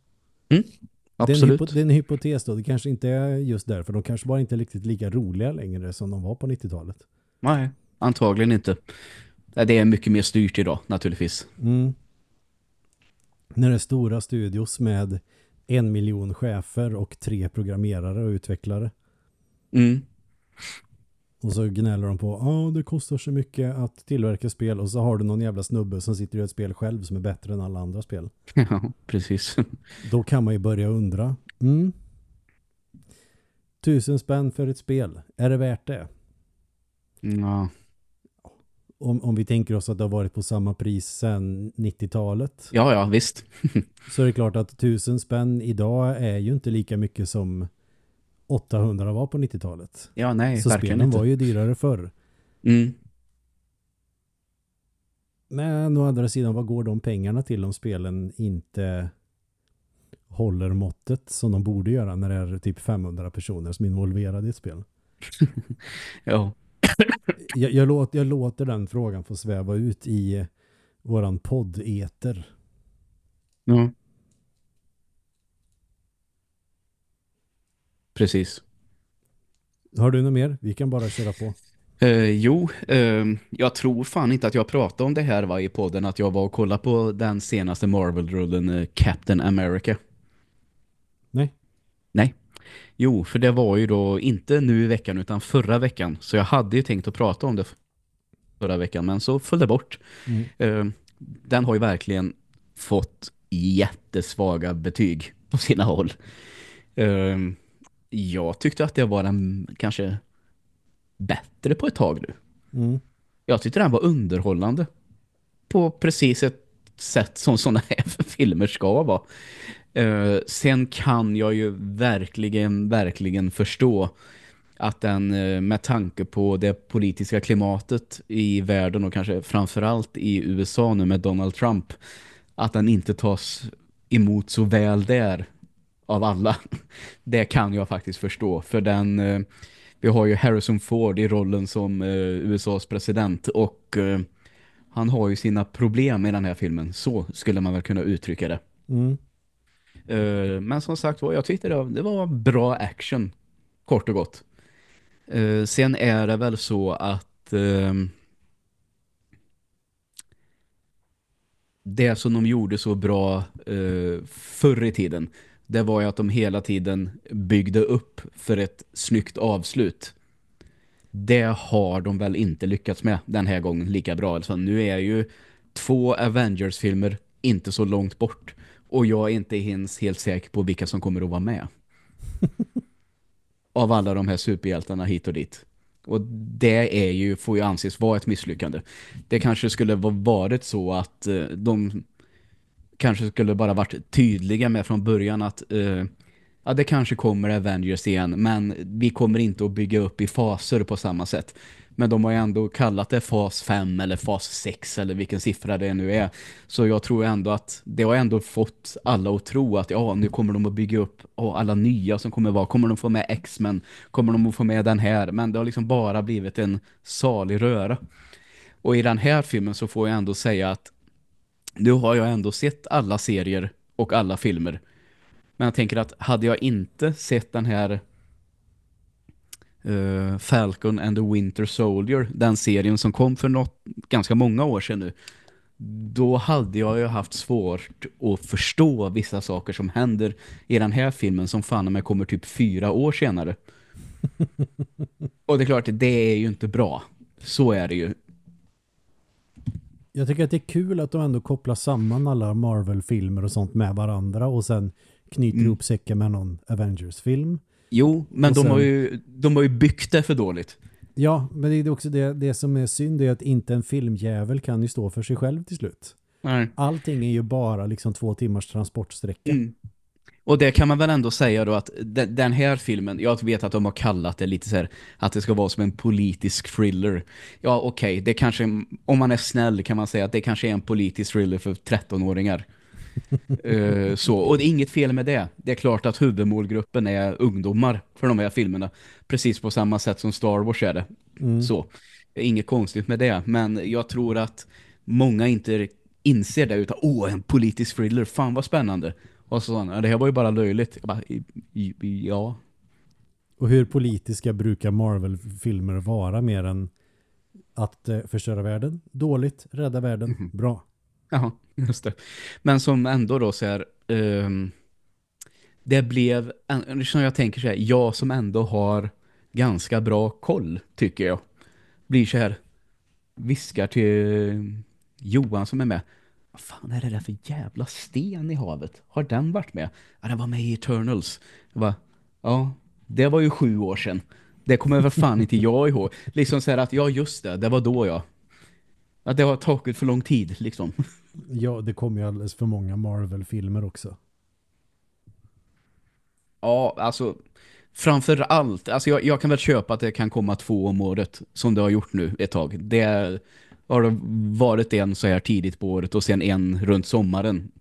Det är, det är en hypotes då. Det kanske inte är just därför. De kanske bara inte är riktigt lika roliga längre som de var på 90-talet. Nej, antagligen inte. Det är mycket mer styrt idag, naturligtvis. Mm. När det är stora studios med en miljon chefer och tre programmerare och utvecklare. Mm. Och så gnäller de på ja det kostar så mycket att tillverka spel och så har du någon jävla snubbe som sitter i ett spel själv som är bättre än alla andra spel. Ja, precis. Då kan man ju börja undra. Mm. Tusen spänn för ett spel. Är det värt det? Ja, Om, om vi tänker oss att det har varit på samma pris sedan 90-talet. ja, ja visst. Så är det klart att tusen spänn idag är ju inte lika mycket som 800 var på 90-talet. Ja, nej, Så verkligen spelen inte. var ju dyrare förr. Mm. Men å andra sidan, vad går de pengarna till om spelen inte håller måttet som de borde göra när det är typ 500 personer som är involverade i ett spel? Ja, Jag, jag, låter, jag låter den frågan få sväva ut i våran podd-eter. ja. Precis. Har du något mer? Vi kan bara köra på. Eh, jo, eh, jag tror fan inte att jag pratade om det här va, i podden att jag var och kollade på den senaste Marvel-rullen eh, Captain America. Nej. Nej. Jo, för det var ju då inte nu i veckan utan förra veckan. Så jag hade ju tänkt att prata om det förra veckan men så föll det bort. Mm. Eh, den har ju verkligen fått jättesvaga betyg på sina håll. Eh, jag tyckte att det var den kanske bättre på ett tag nu. Mm. Jag tyckte den var underhållande. På precis ett sätt som sådana här filmer ska vara. Uh, sen kan jag ju verkligen, verkligen förstå att den eh, med tanke på det politiska klimatet i världen och kanske framförallt i USA nu med Donald Trump att den inte tas emot så väl där av alla. Det kan jag faktiskt förstå för den eh, vi har ju Harrison Ford i rollen som USAs president och han har ju sina problem i den här filmen. Så skulle man väl kunna uttrycka det. Mm. Eh, men som sagt var, jag tyckte det var, det var bra action, kort och gott. Eh, sen är det väl så att ehm, det som de gjorde så bra eh, förr i tiden, det var ju att de hela tiden byggde upp för ett snyggt avslut. Det har de väl inte lyckats med den här gången lika bra. Alltså, nu är ju två Avengers-filmer inte så långt bort. Och jag är inte ens helt säker på vilka som kommer att vara med. Av alla de här superhjältarna hit och dit. Och det är ju, får ju anses vara ett misslyckande. Det kanske skulle ha varit så att eh, de kanske skulle bara varit tydliga med från början att eh, ja, det kanske kommer Avengers igen men vi kommer inte att bygga upp i faser på samma sätt. Men de har ju ändå kallat det fas 5 eller fas 6 eller vilken siffra det nu är. Så jag tror ändå att det har ändå fått alla att tro att ja, nu kommer de att bygga upp och alla nya som kommer vara. Kommer de få med X-Men? Kommer de att få med den här? Men det har liksom bara blivit en salig röra. Och i den här filmen så får jag ändå säga att nu har jag ändå sett alla serier och alla filmer. Men jag tänker att hade jag inte sett den här eh, Falcon and the Winter Soldier, den serien som kom för något, ganska många år sedan nu, då hade jag ju haft svårt att förstå vissa saker som händer i den här filmen som fan med kommer typ fyra år senare. Och det är klart, det är ju inte bra. Så är det ju. Jag tycker att det är kul att de ändå kopplar samman alla Marvel-filmer och sånt med varandra och sen knyter Mm. ihop säcken med någon Avengers-film. Jo, men Och de, sen- har ju, de har ju byggt det för dåligt. Ja, men det är också det, det som är synd är att inte en filmjävel kan ju stå för sig själv till slut. Nej. Allting är ju bara liksom två timmars transportsträcka. Mm. Och det kan man väl ändå säga då att de- den här filmen, jag vet att de har kallat det lite så här att det ska vara som en politisk thriller. Ja, okej, det kanske, om man är snäll kan man säga att det kanske är en politisk thriller för 13-åringar. Eh, så, och det är inget fel med det. Det är klart att huvudmålgruppen är ungdomar för de här filmerna. Precis på samma sätt som Star Wars är det. Mm. Så, det är inget konstigt med det. Men jag tror att många inte inser det utan åh, en politisk thriller, fan vad spännande. Och så, ja, det här var ju bara löjligt. Jag bara, ja, Och hur politiska brukar Marvel-filmer vara mer än att eh, förstöra världen? Dåligt, rädda världen, Mhm. bra. Jaha, just det. Men som ändå då så här, um, det blev, som liksom jag tänker så här, jag som ändå har ganska bra koll, tycker jag, blir så här, viskar till Johan som är med. Vad fan är det där för jävla sten i havet? Har den varit med? Ja, den var med i Eternals. Jag bara, ja, det var ju sju år sedan. Det kommer väl fan inte jag ihåg. Liksom så här att, ja just det, det var då jag. Att det har tagit för lång tid, liksom. Ja, det kommer ju alldeles för många Marvel-filmer också. Ja, alltså framför allt, alltså jag, jag kan väl köpa att det kan komma två om året som det har gjort nu ett tag. Det har det varit en så här tidigt på året och sen en runt sommaren.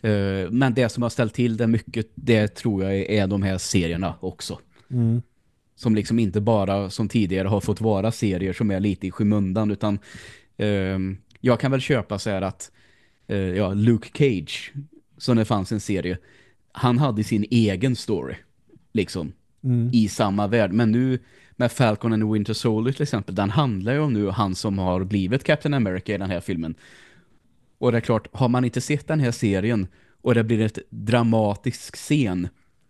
Eh, Men det som har ställt till det mycket, det tror jag är de här serierna också. Mm. Som liksom inte bara som tidigare har fått vara serier som är lite i skymundan utan eh, jag kan väl köpa så här att eh, ja, Luke Cage, som det fanns en serie, han hade sin egen story liksom Mm. i samma värld. Men nu med Falcon and Winter Soldier till exempel, den handlar ju om nu han som har blivit Captain America i den här filmen. Och det är klart, har man inte sett den här serien och det blir ett dramatisk scen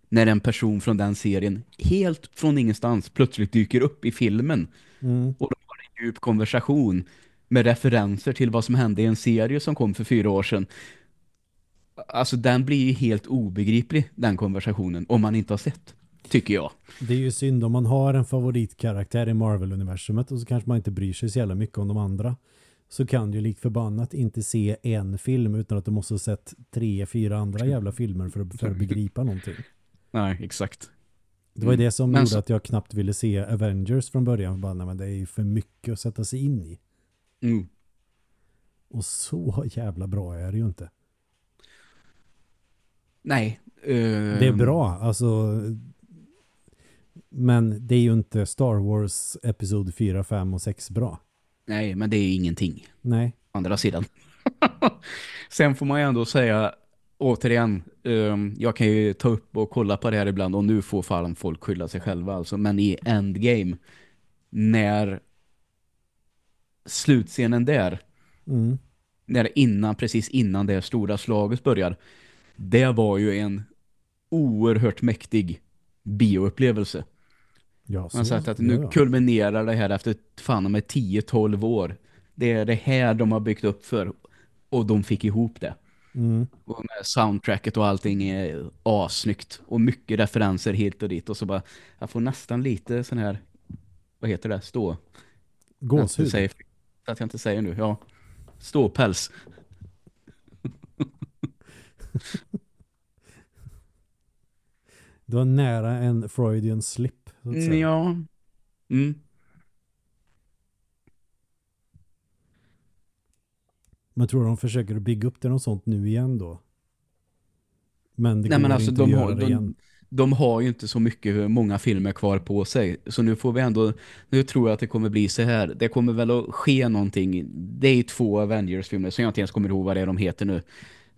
när en person från den serien helt från ingenstans plötsligt dyker upp i filmen Mm. och de har en djup konversation med referenser till vad som hände i en serie som kom för fyra år sedan. Alltså den blir ju helt obegriplig, den konversationen, om man inte har sett, tycker jag. Det är ju synd om man har en favoritkaraktär i Marvel-universumet och så kanske man inte bryr sig så jävla mycket om de andra. Så kan du likt förbannat inte se en film utan att du måste ha sett tre, fyra andra jävla filmer för att, för att begripa någonting. Nej, exakt. Det var ju det som Men gjorde så- att jag knappt ville se Avengers från början. Bara, nej, men det är ju för mycket att sätta sig in i. Mm. Och så jävla bra är det ju inte. Nej. Det är bra, alltså. Men det är ju inte Star Wars episod 4, 5 och 6 bra. Nej, men det är ingenting. Nej. Å andra sidan. Sen får man ju ändå säga, återigen, ehm, jag kan ju ta upp och kolla på det här ibland och nu får fan folk skylla sig själva alltså. Men i Endgame, när slutscenen där, Mm. när innan, precis innan det stora slaget börjar, det var ju en oerhört mäktig bioupplevelse. Ja, Man så, har sagt att nu ja, kulminerar det här efter fan med 10-12 år. Det är det här de har byggt upp för. Och de fick ihop det. Mm. Och soundtracket och allting är assnyggt. Och mycket referenser hit och dit. Och så bara, jag får nästan lite sån här, vad heter det? Stå. Gåshud. Säger, att jag inte säger nu, ja. Ståpäls. Det var nära en Freudian slip. Ja. Mm. Men tror du de försöker bygga upp det något sånt nu igen då? Men det Nej, går men alltså, inte de har- de- igen. De har ju inte så mycket, många filmer kvar på sig. Så nu får vi ändå, nu tror jag att det kommer bli så här. Det kommer väl att ske någonting. Det är två Avengers-filmer som jag inte ens kommer ihåg vad det är de heter nu.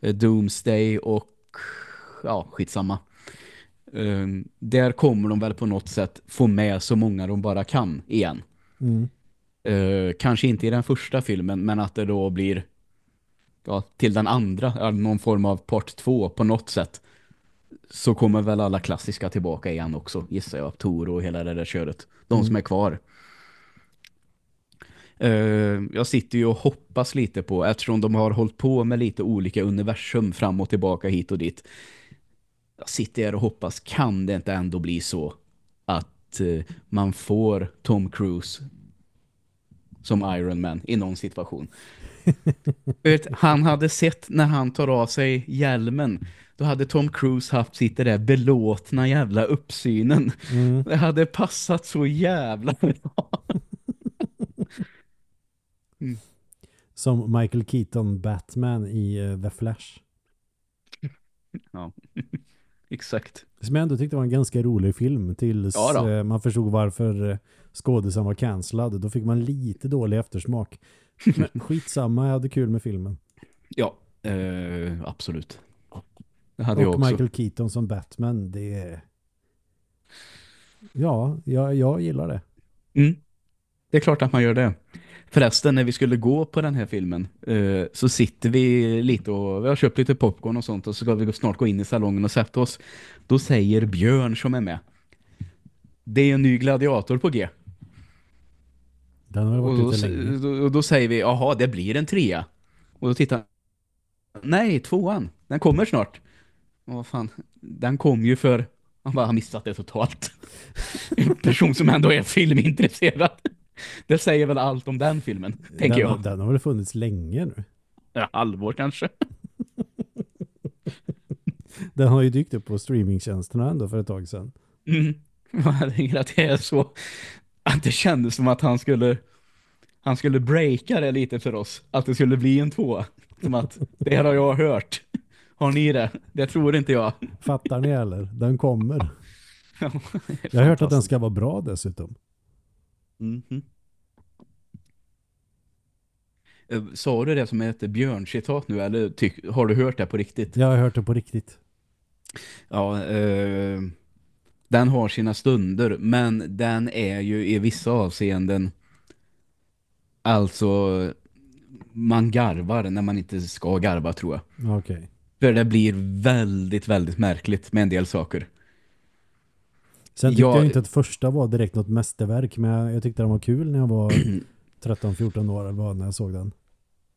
Eh, Doomsday och, ja, skitsamma. eh, där kommer de väl på något sätt få med så många de bara kan igen. Mm. Eh, kanske inte i den första filmen, men att det då blir ja, till den andra, någon form av part två på något sätt. Så kommer väl alla klassiska tillbaka igen också, gissar jag. Tor och hela det där köret. De Mm. som är kvar. Eh, jag sitter ju och hoppas lite på, eftersom de har hållit på med lite olika universum fram och tillbaka hit och dit. Jag sitter här och hoppas, kan det inte ändå bli så att eh, man får Tom Cruise som Iron Man i någon situation. Vet, han hade sett när han tar av sig hjälmen då hade Tom Cruise haft sitt där belåtna jävla uppsynen. Mm. Det hade passat så jävla bra. Som Michael Keaton Batman i eh, The Flash. Exakt. Som jag ändå tyckte var en ganska rolig film tills Ja eh, man förstod varför eh, skådisen var cancellad. Då fick man lite dålig eftersmak. Men skitsamma, jag hade kul med filmen. Ja, eh, absolut. Det hade jag Och också. Michael Keaton som Batman, det är... Ja, jag, jag gillar det. Mm. Det är klart att man gör det. Förresten, när vi skulle gå på den här filmen eh, så sitter vi lite och vi har köpt lite popcorn och sånt och så ska vi snart gå in i salongen och sätta oss. Då säger Björn som är med. Det är en ny gladiator på G. Den har Och varit då, ute länge. då, och då säger vi, jaha, det blir en trea. Och då tittar nej, tvåan, den kommer snart. Och vad fan, den kom ju för, han bara har missat det totalt. en person som ändå är filmintresserad. Det säger väl allt om den filmen, tänker den, jag. Den har väl funnits länge nu. Ja, halvår kanske. Den har ju dykt upp på streamingtjänsterna ändå för ett tag sedan. Mm. Jag tänker att det är så att det kändes som att han skulle han skulle breaka det lite för oss. Att det skulle bli en två. Som att, det här har jag hört. Har ni det? Det tror inte jag. Fattar ni eller? Den kommer. Ja, Jag har hört att den ska vara bra dessutom. Mhm. Eh, Sa du det som ett björncitat nu eller har du hört det på riktigt? Jag har hört det på riktigt. Ja, eh, den har sina stunder men den är ju i vissa avseenden alltså man garvar när man inte ska garva tror jag. Okej. För det blir väldigt, väldigt märkligt med en del saker. Sen tyckte Ja, jag inte att första var direkt något mästerverk men jag, jag tyckte den var kul när jag var 13-14 år eller vad när jag såg den.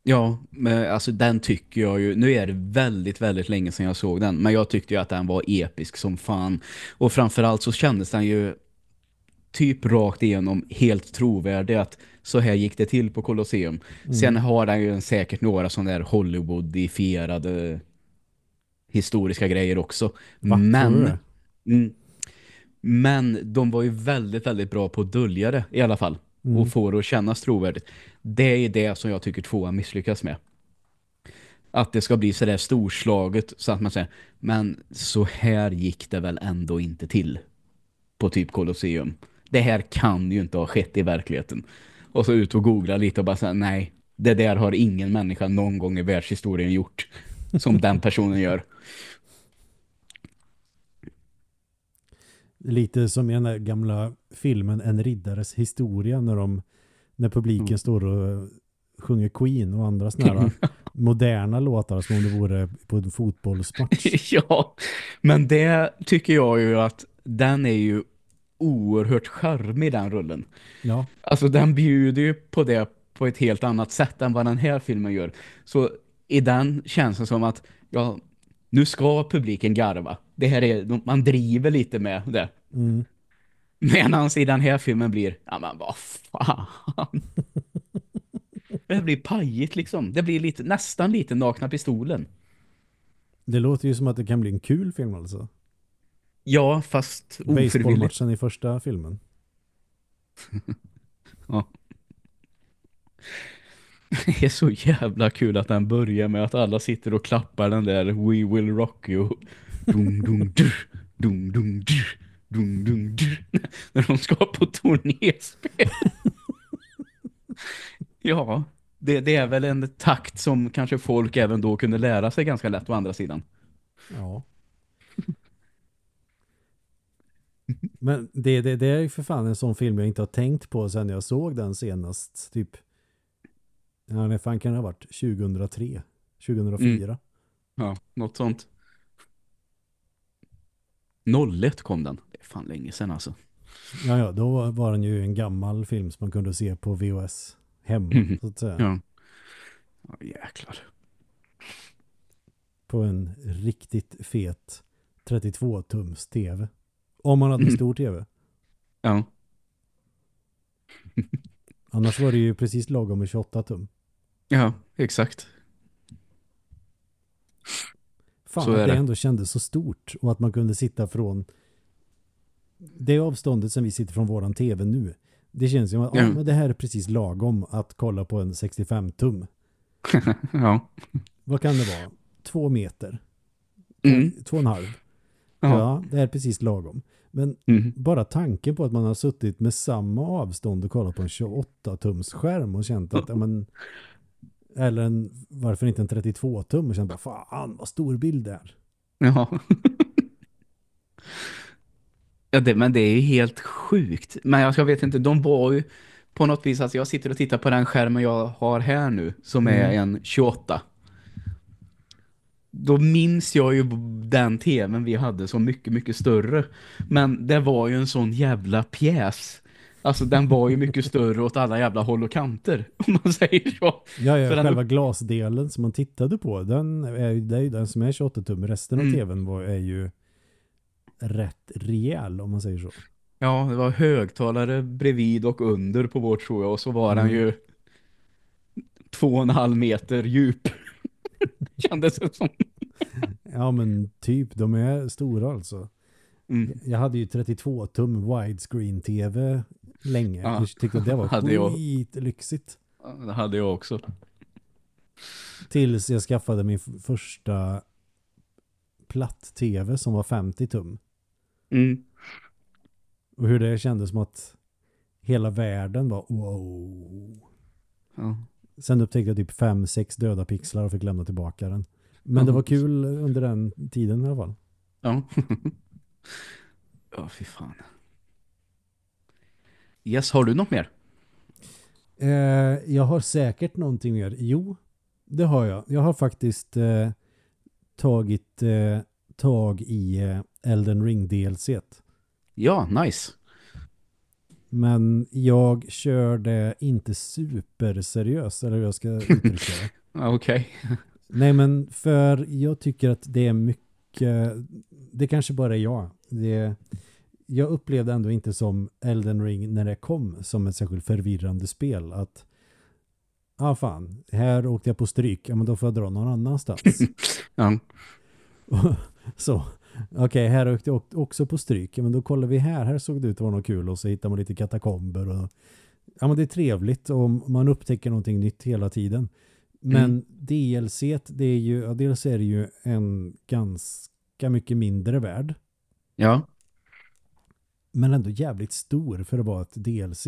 Ja, men alltså den tycker jag ju, nu är det väldigt, väldigt länge sedan jag såg den, men jag tyckte ju att den var episk som fan. Och framförallt så kändes den ju typ rakt igenom helt trovärdig att så här gick det till på Colosseum. Sen har den ju säkert några sådana där Hollywoodifierade historiska grejer också. Va, men, mm, men de var ju väldigt, väldigt bra på att dölja det i alla fall. Mm. Och få det att kännas trovärdigt. Det är det som jag tycker tvåan misslyckas med. Att det ska bli sådär storslaget så att man säger, men så här gick det väl ändå inte till på typ Colosseum. Det här kan ju inte ha skett i verkligheten. Och så ut och googla lite och bara säga, nej, det där har ingen människa någon gång i världshistorien gjort som den personen gör. Lite som i den där gamla filmen En riddares historia när de när publiken Mm. står och sjunger Queen och andra sådana moderna låtar som om det vore på en fotbollsmatch. ja, men det tycker jag ju att den är ju oerhört charmig den rullen. Ja, Alltså den bjuder ju på det på ett helt annat sätt än vad den här filmen gör. Så i den känns det som att ja, nu ska publiken garva. Det här är, man driver lite med det. mm. Medan i den här filmen blir, ja men vad fan. Det blir pajigt liksom. Det blir lite, nästan lite nakna pistolen. det låter ju som att det kan bli en kul film alltså. Ja, fast ofrivilligt. Baseballmatchen i första filmen. Det är så jävla kul att den börjar med att alla sitter och klappar den där We will rock you. Dum, dum, dur, dum, dum, dur, dum, dum, dur. När de ska på turnéspel. ja, det, det är väl en takt som kanske folk även då kunde lära sig ganska lätt å andra sidan. Ja. Men det, det, det är ju för fan en sån film jag inte har tänkt på sen jag såg den senast. Typ, ja, när fan kan det ha varit? 2003? 2004? Mm. Ja, något sånt. 01 kom den. Det är fan länge sedan alltså. Ja, ja, då var den ju en gammal film som man kunde se på VHS hemma, Mhm. så att säga. Ja. Ja, jäklar. På en riktigt fet 32-tums tv. Om man hade en Mm. stor tv. Ja. Annars var det ju precis lagom med 28 tum. Ja, exakt. Fan, Så att det det. ändå kändes så stort och att man kunde sitta från det avståndet som vi sitter från våran tv nu. Det känns som att Ja. ja. det här är precis lagom att kolla på en 65 tum. ja. Vad kan det vara? Två meter? Mm. Två och en halv? Ja. Ja, det är precis lagom. Men Mm. bara tanken på att man har suttit med samma avstånd och kollat på en 28-tums skärm och känt att, ja men, eller en, varför inte en 32-tum och känt bara, fan vad stor bild det är. Ja. ja det, men det är ju helt sjukt. Men jag, jag vet inte, de var ju på något vis, alltså jag sitter och tittar på den skärmen jag har här nu, som är Mm. en 28. Då minns jag ju den tvn vi hade som mycket, mycket större. Men det var ju en sån jävla pjäs. Alltså den var ju mycket större åt alla jävla håll och kanter, om man säger så. Ja, ja För den själva upp- glasdelen som man tittade på, den är, ju- det är ju den som är 28 tum. Resten av Mm. tvn var, är ju rätt rejäl om man säger så. Ja, det var högtalare bredvid och under på vårt tror jag. Och så var den Mm. ju två och en halv meter djup. Kändes det som. Ja men typ, de är stora alltså. Mm. Jag hade ju 32 tum widescreen tv länge. Ja. Jag tyckte att det var skitlyxigt. Det hade jag också. Tills jag skaffade min första platt-tv som var 50 tum. Mm. Och hur det kändes som att hela världen var wow. Ja. Sen upptäckte jag typ 5-6 döda pixlar och fick lämna tillbaka den. Men det Ja. var kul under den tiden i alla fall. Ja. ja, fy fan. Yes, har du något mer? Eh, jag har säkert någonting mer. Jo, det har jag. Jag har faktiskt eh, tagit eh, tag i eh, Elden Ring DLC. Ja, nice. Men jag körde inte superseriöst, eller hur jag ska uttrycka det. Okej. Nej, men för jag tycker att det är mycket, det kanske bara är jag. Det, jag upplevde ändå inte som Elden Ring när det kom som ett särskilt förvirrande spel. Att, ja ah, fan, här åkte jag på stryk, ja men då får jag dra någon annanstans. Ja. så, okej, här åkte jag också på stryk, ja men då kollar vi här, här såg det ut att vara något kul och så hittar man lite katakomber och ja men det är trevligt och man upptäcker någonting nytt hela tiden. Men Mm. DLC, det är ju, ja, dels är det ju en ganska mycket mindre värld. Ja. Men ändå jävligt stor för att vara ett DLC.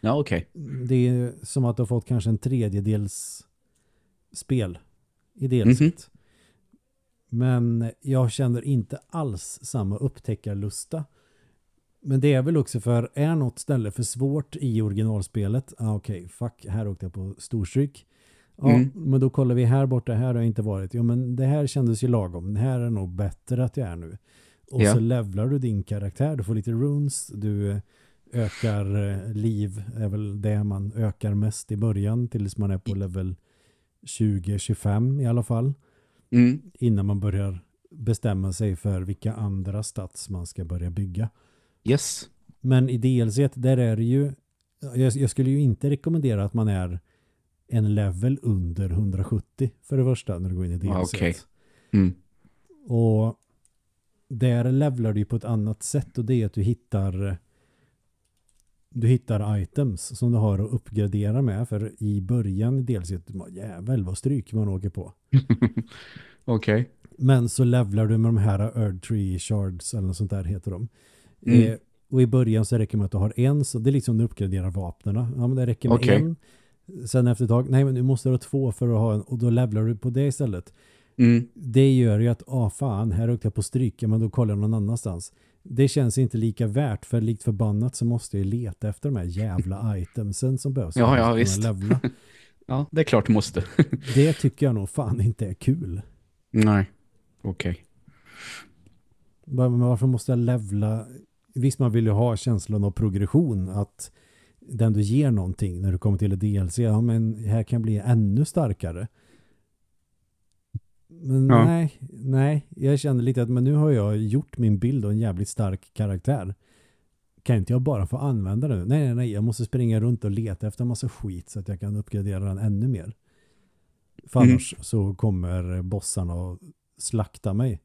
Ja, okej. Det är som att du har fått kanske en tredjedels spel i DLC. Mhm. Men jag känner inte alls samma upptäckarlusta. Men det är väl också för, är något ställe för svårt i originalspelet? Ah, Okej, fuck, här åkte jag på storstryk. Ja, Mm. men då kollar vi här borta, här har jag inte varit. Jo, men det här kändes ju lagom. Det här är nog bättre att jag är nu. Och Ja. så levlar du din karaktär, du får lite runes, du eh, ökar eh, liv, är väl det man ökar mest i början tills man är på level 20-25 i alla fall. Mm. Innan man börjar bestämma sig för vilka andra stats man ska börja bygga. Yes. Men i DLC där är det ju jag, jag skulle ju inte rekommendera att man är en level under 170 för det första när du går in i DLC. Ah, okej. Mm. Och där levlar du på ett annat sätt och det är att du hittar du hittar items som du har att uppgradera med för i början i DLC jävel vad stryk man åker på. Okej. Men så levlar du med de här Earth Tree Shards eller något sånt där heter de. Mm. Eh, och i början så räcker det med att du har en, så det är liksom du uppgraderar vapnena. Ja men det räcker med Okej. en. Sen efter ett tag, nej men du måste ha två för att ha en och då levlar du på det istället. Mm. Det gör ju att, ah fan, här åkte jag på stryk, men då kollar jag någon annanstans. det känns inte lika värt för likt förbannat så måste jag leta efter de här jävla itemsen som behövs. Ja, ja, visst. Levla. Ja, det är klart du måste. Det tycker jag nog fan inte är kul. Nej, okej. Var- Men varför måste jag levla? Visst man vill ju ha känslan av progression att den du ger någonting när du kommer till ett DLC, ja men här kan jag bli ännu starkare. Men Ja. nej, nej, jag känner lite att men nu har jag gjort min bild och en jävligt stark karaktär. Kan inte jag bara få använda den? Nej, nej, nej, jag måste springa runt och leta efter en massa skit så att jag kan uppgradera den ännu mer. För Mm. annars så kommer bossarna att slakta mig.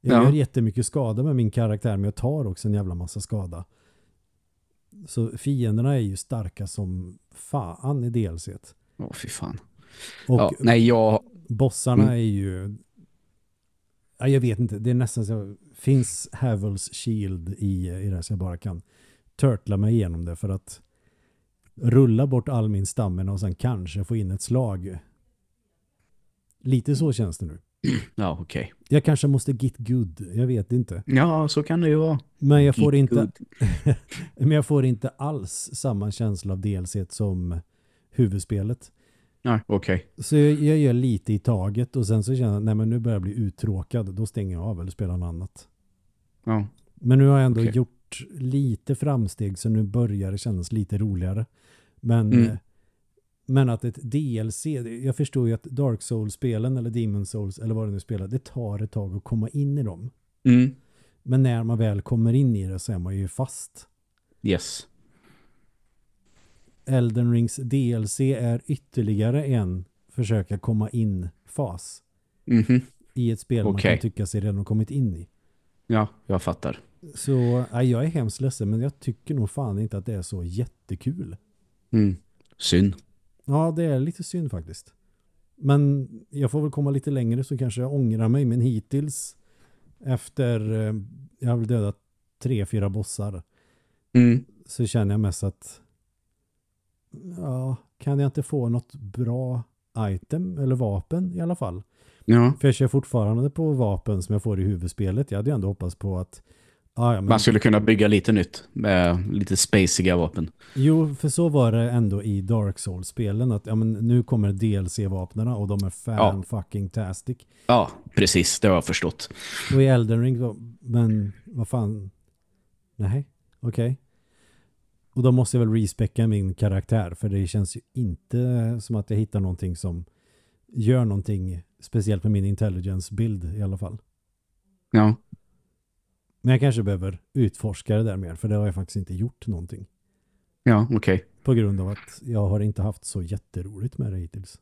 Jag Ja. gör jättemycket skada med min karaktär men jag tar också en jävla massa skada. Så fienderna är ju starka som fan i DLC. Åh, fy fan. Och Ja, nej, jag... bossarna Mm. är ju... Ja, jag vet inte, det är nästan så... Finns Havels Shield i, i det här så jag bara kan turtla mig igenom det för att rulla bort all min stammen och sen kanske få in ett slag. Lite så känns det nu. Ja, okej. Jag kanske måste get good, jag vet inte. Ja, så kan det ju vara. Men jag får, inte, men jag får inte alls samma känsla av DLC som huvudspelet. Nej, okej. Så jag, jag gör lite i taget och sen så känner jag nej men nu börjar jag bli uttråkad. Då stänger jag av eller spelar något annat. Ja. Men nu har jag ändå Okej. gjort lite framsteg så nu börjar det kännas lite roligare. Men, Mm. eh, men att ett DLC, jag förstår ju att Dark Souls-spelen eller Demon Souls eller vad det nu spelar, det tar ett tag att komma in i dem. Mm. Men när man väl kommer in i det så är man ju fast. Yes. Elden Rings DLC är ytterligare en försöka komma in fas Mhm. i ett spel man Okej. kan tycka sig redan ha kommit in i. Ja, jag fattar. Så nej, jag är hemskt ledsen men jag tycker nog fan inte att det är så jättekul. Mm. Synd. Ja, det är lite synd faktiskt. Men jag får väl komma lite längre så kanske jag ångrar mig. Men hittills efter, eh, jag har väl dödat tre, fyra bossar. Mm. Så känner jag mest att ja, kan jag inte få något bra item eller vapen i alla fall? Ja. För jag kör fortfarande på vapen som jag får i huvudspelet. Jag hade ju ändå hoppats på att ja, ja, men, Man skulle kunna bygga lite nytt med lite spaciga vapen. Jo, för så var det ändå i Dark Souls-spelen att ja, men nu kommer DLC-vapnena och de är fan Ja. Ja, precis. Det har jag förstått. Och i Elden Ring, men vad fan, nej, okej. Och då måste jag väl respecka min karaktär för det känns ju inte som att jag hittar någonting som gör någonting speciellt med min intelligence-bild i alla fall. Ja. Men jag kanske behöver utforska det där mer för det har jag faktiskt inte gjort någonting. Ja, okej. På grund av att jag har inte haft så jätteroligt med det hittills.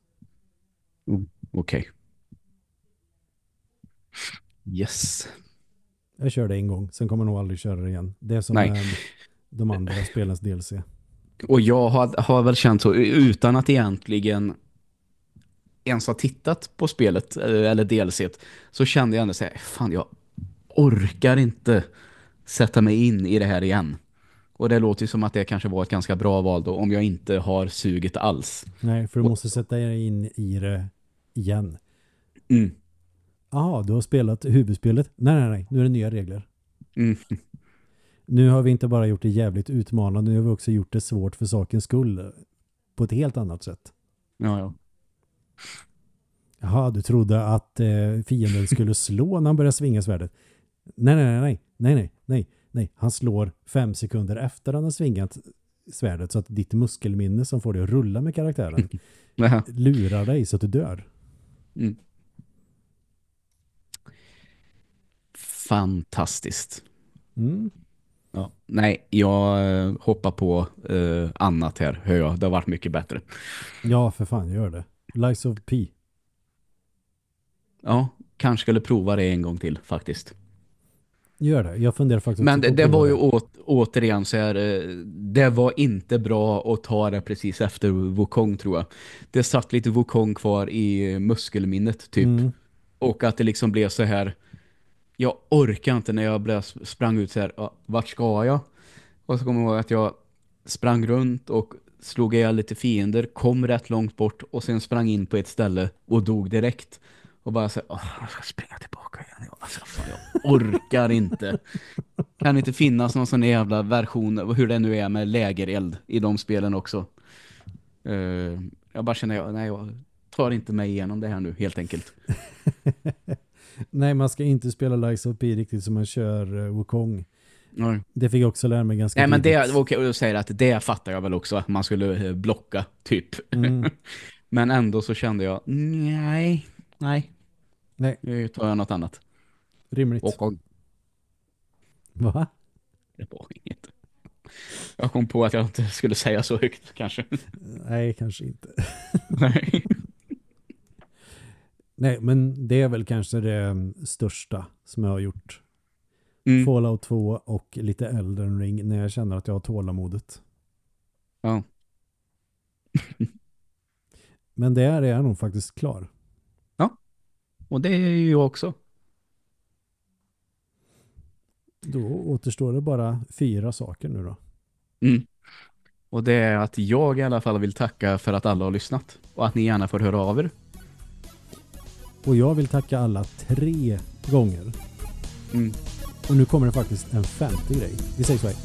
Okej. Yes. Jag körde en gång, sen kommer jag nog aldrig köra det igen. Det är som Nej. med de andra spelens DLC. Och jag har, har väl känt så utan att egentligen ens ha tittat på spelet eh, eller DLC så kände jag ändå så här, fan jag orkar inte sätta mig in i det här igen. Och det låter ju som att det kanske var ett ganska bra val då om jag inte har suget alls. Nej, för du måste sätta dig in i det igen. Mm. Jaha, du har spelat huvudspelet? Nej, nej, nej. Nu är det nya regler. Mm. Nu har vi inte bara gjort det jävligt utmanande, nu har vi också gjort det svårt för sakens skull. På ett helt annat sätt. Ja, ja. Jaha, du trodde att eh, fienden skulle slå när han börjar svinga svärdet. Nej, nej, nej, nej, nej, nej, nej. Han slår fem sekunder efter han har svingat svärdet så att ditt muskelminne som får dig att rulla med karaktären lurar dig så att du dör. Mm. Fantastiskt. Mm. Ja. Nej, jag eh, hoppar på eh, annat här, hör jag. Det har varit mycket bättre. Ja, för fan, gör det. Lies of P. Ja, kanske skulle prova det en gång till faktiskt. Gör det. Jag funderar faktiskt Men det, det var ju åt, återigen så här, eh, det var inte bra att ta det precis efter Wukong tror jag. Det satt lite Wukong kvar i muskelminnet typ. Mm. Och att det liksom blev så här, jag orkar inte när jag blev, sprang ut så här, ah, vart ska jag? Och så kommer jag ihåg att jag sprang runt och slog ihjäl lite fiender, kom rätt långt bort och sen sprang in på ett ställe och dog direkt. Och bara så här, "Åh, jag ska springa tillbaka igen. Alltså, fan, jag orkar inte. Kan det inte finnas någon sån jävla version, hur det nu är med lägereld i de spelen också. Uh, jag bara känner, nej jag tar inte mig igenom det här nu, helt enkelt. nej, man ska inte spela Lies of P riktigt som man kör uh, Wukong. Nej. Det fick jag också lära mig ganska Nej, men tidigt. det, okay, och säger att det fattar jag väl också, att man skulle eh, blocka, typ. Mm. men ändå så kände jag, nej, nej. Nej. Nu tar jag något annat. Rimligt. Och, Va? Det var inget. Jag kom på att jag inte skulle säga så högt, kanske. Nej, kanske inte. Nej. Nej, men det är väl kanske det största som jag har gjort. Mm. Fallout 2 och lite Elden Ring när jag känner att jag har tålamodet. Ja. Men där är jag nog faktiskt klar. Och det är ju jag också. Då återstår det bara fyra saker nu då. Mm. Och det är att jag i alla fall vill tacka för att alla har lyssnat. Och att ni gärna får höra av er. Och jag vill tacka alla tre gånger. Mm. Och nu kommer det faktiskt en femte grej. Vi säger så här.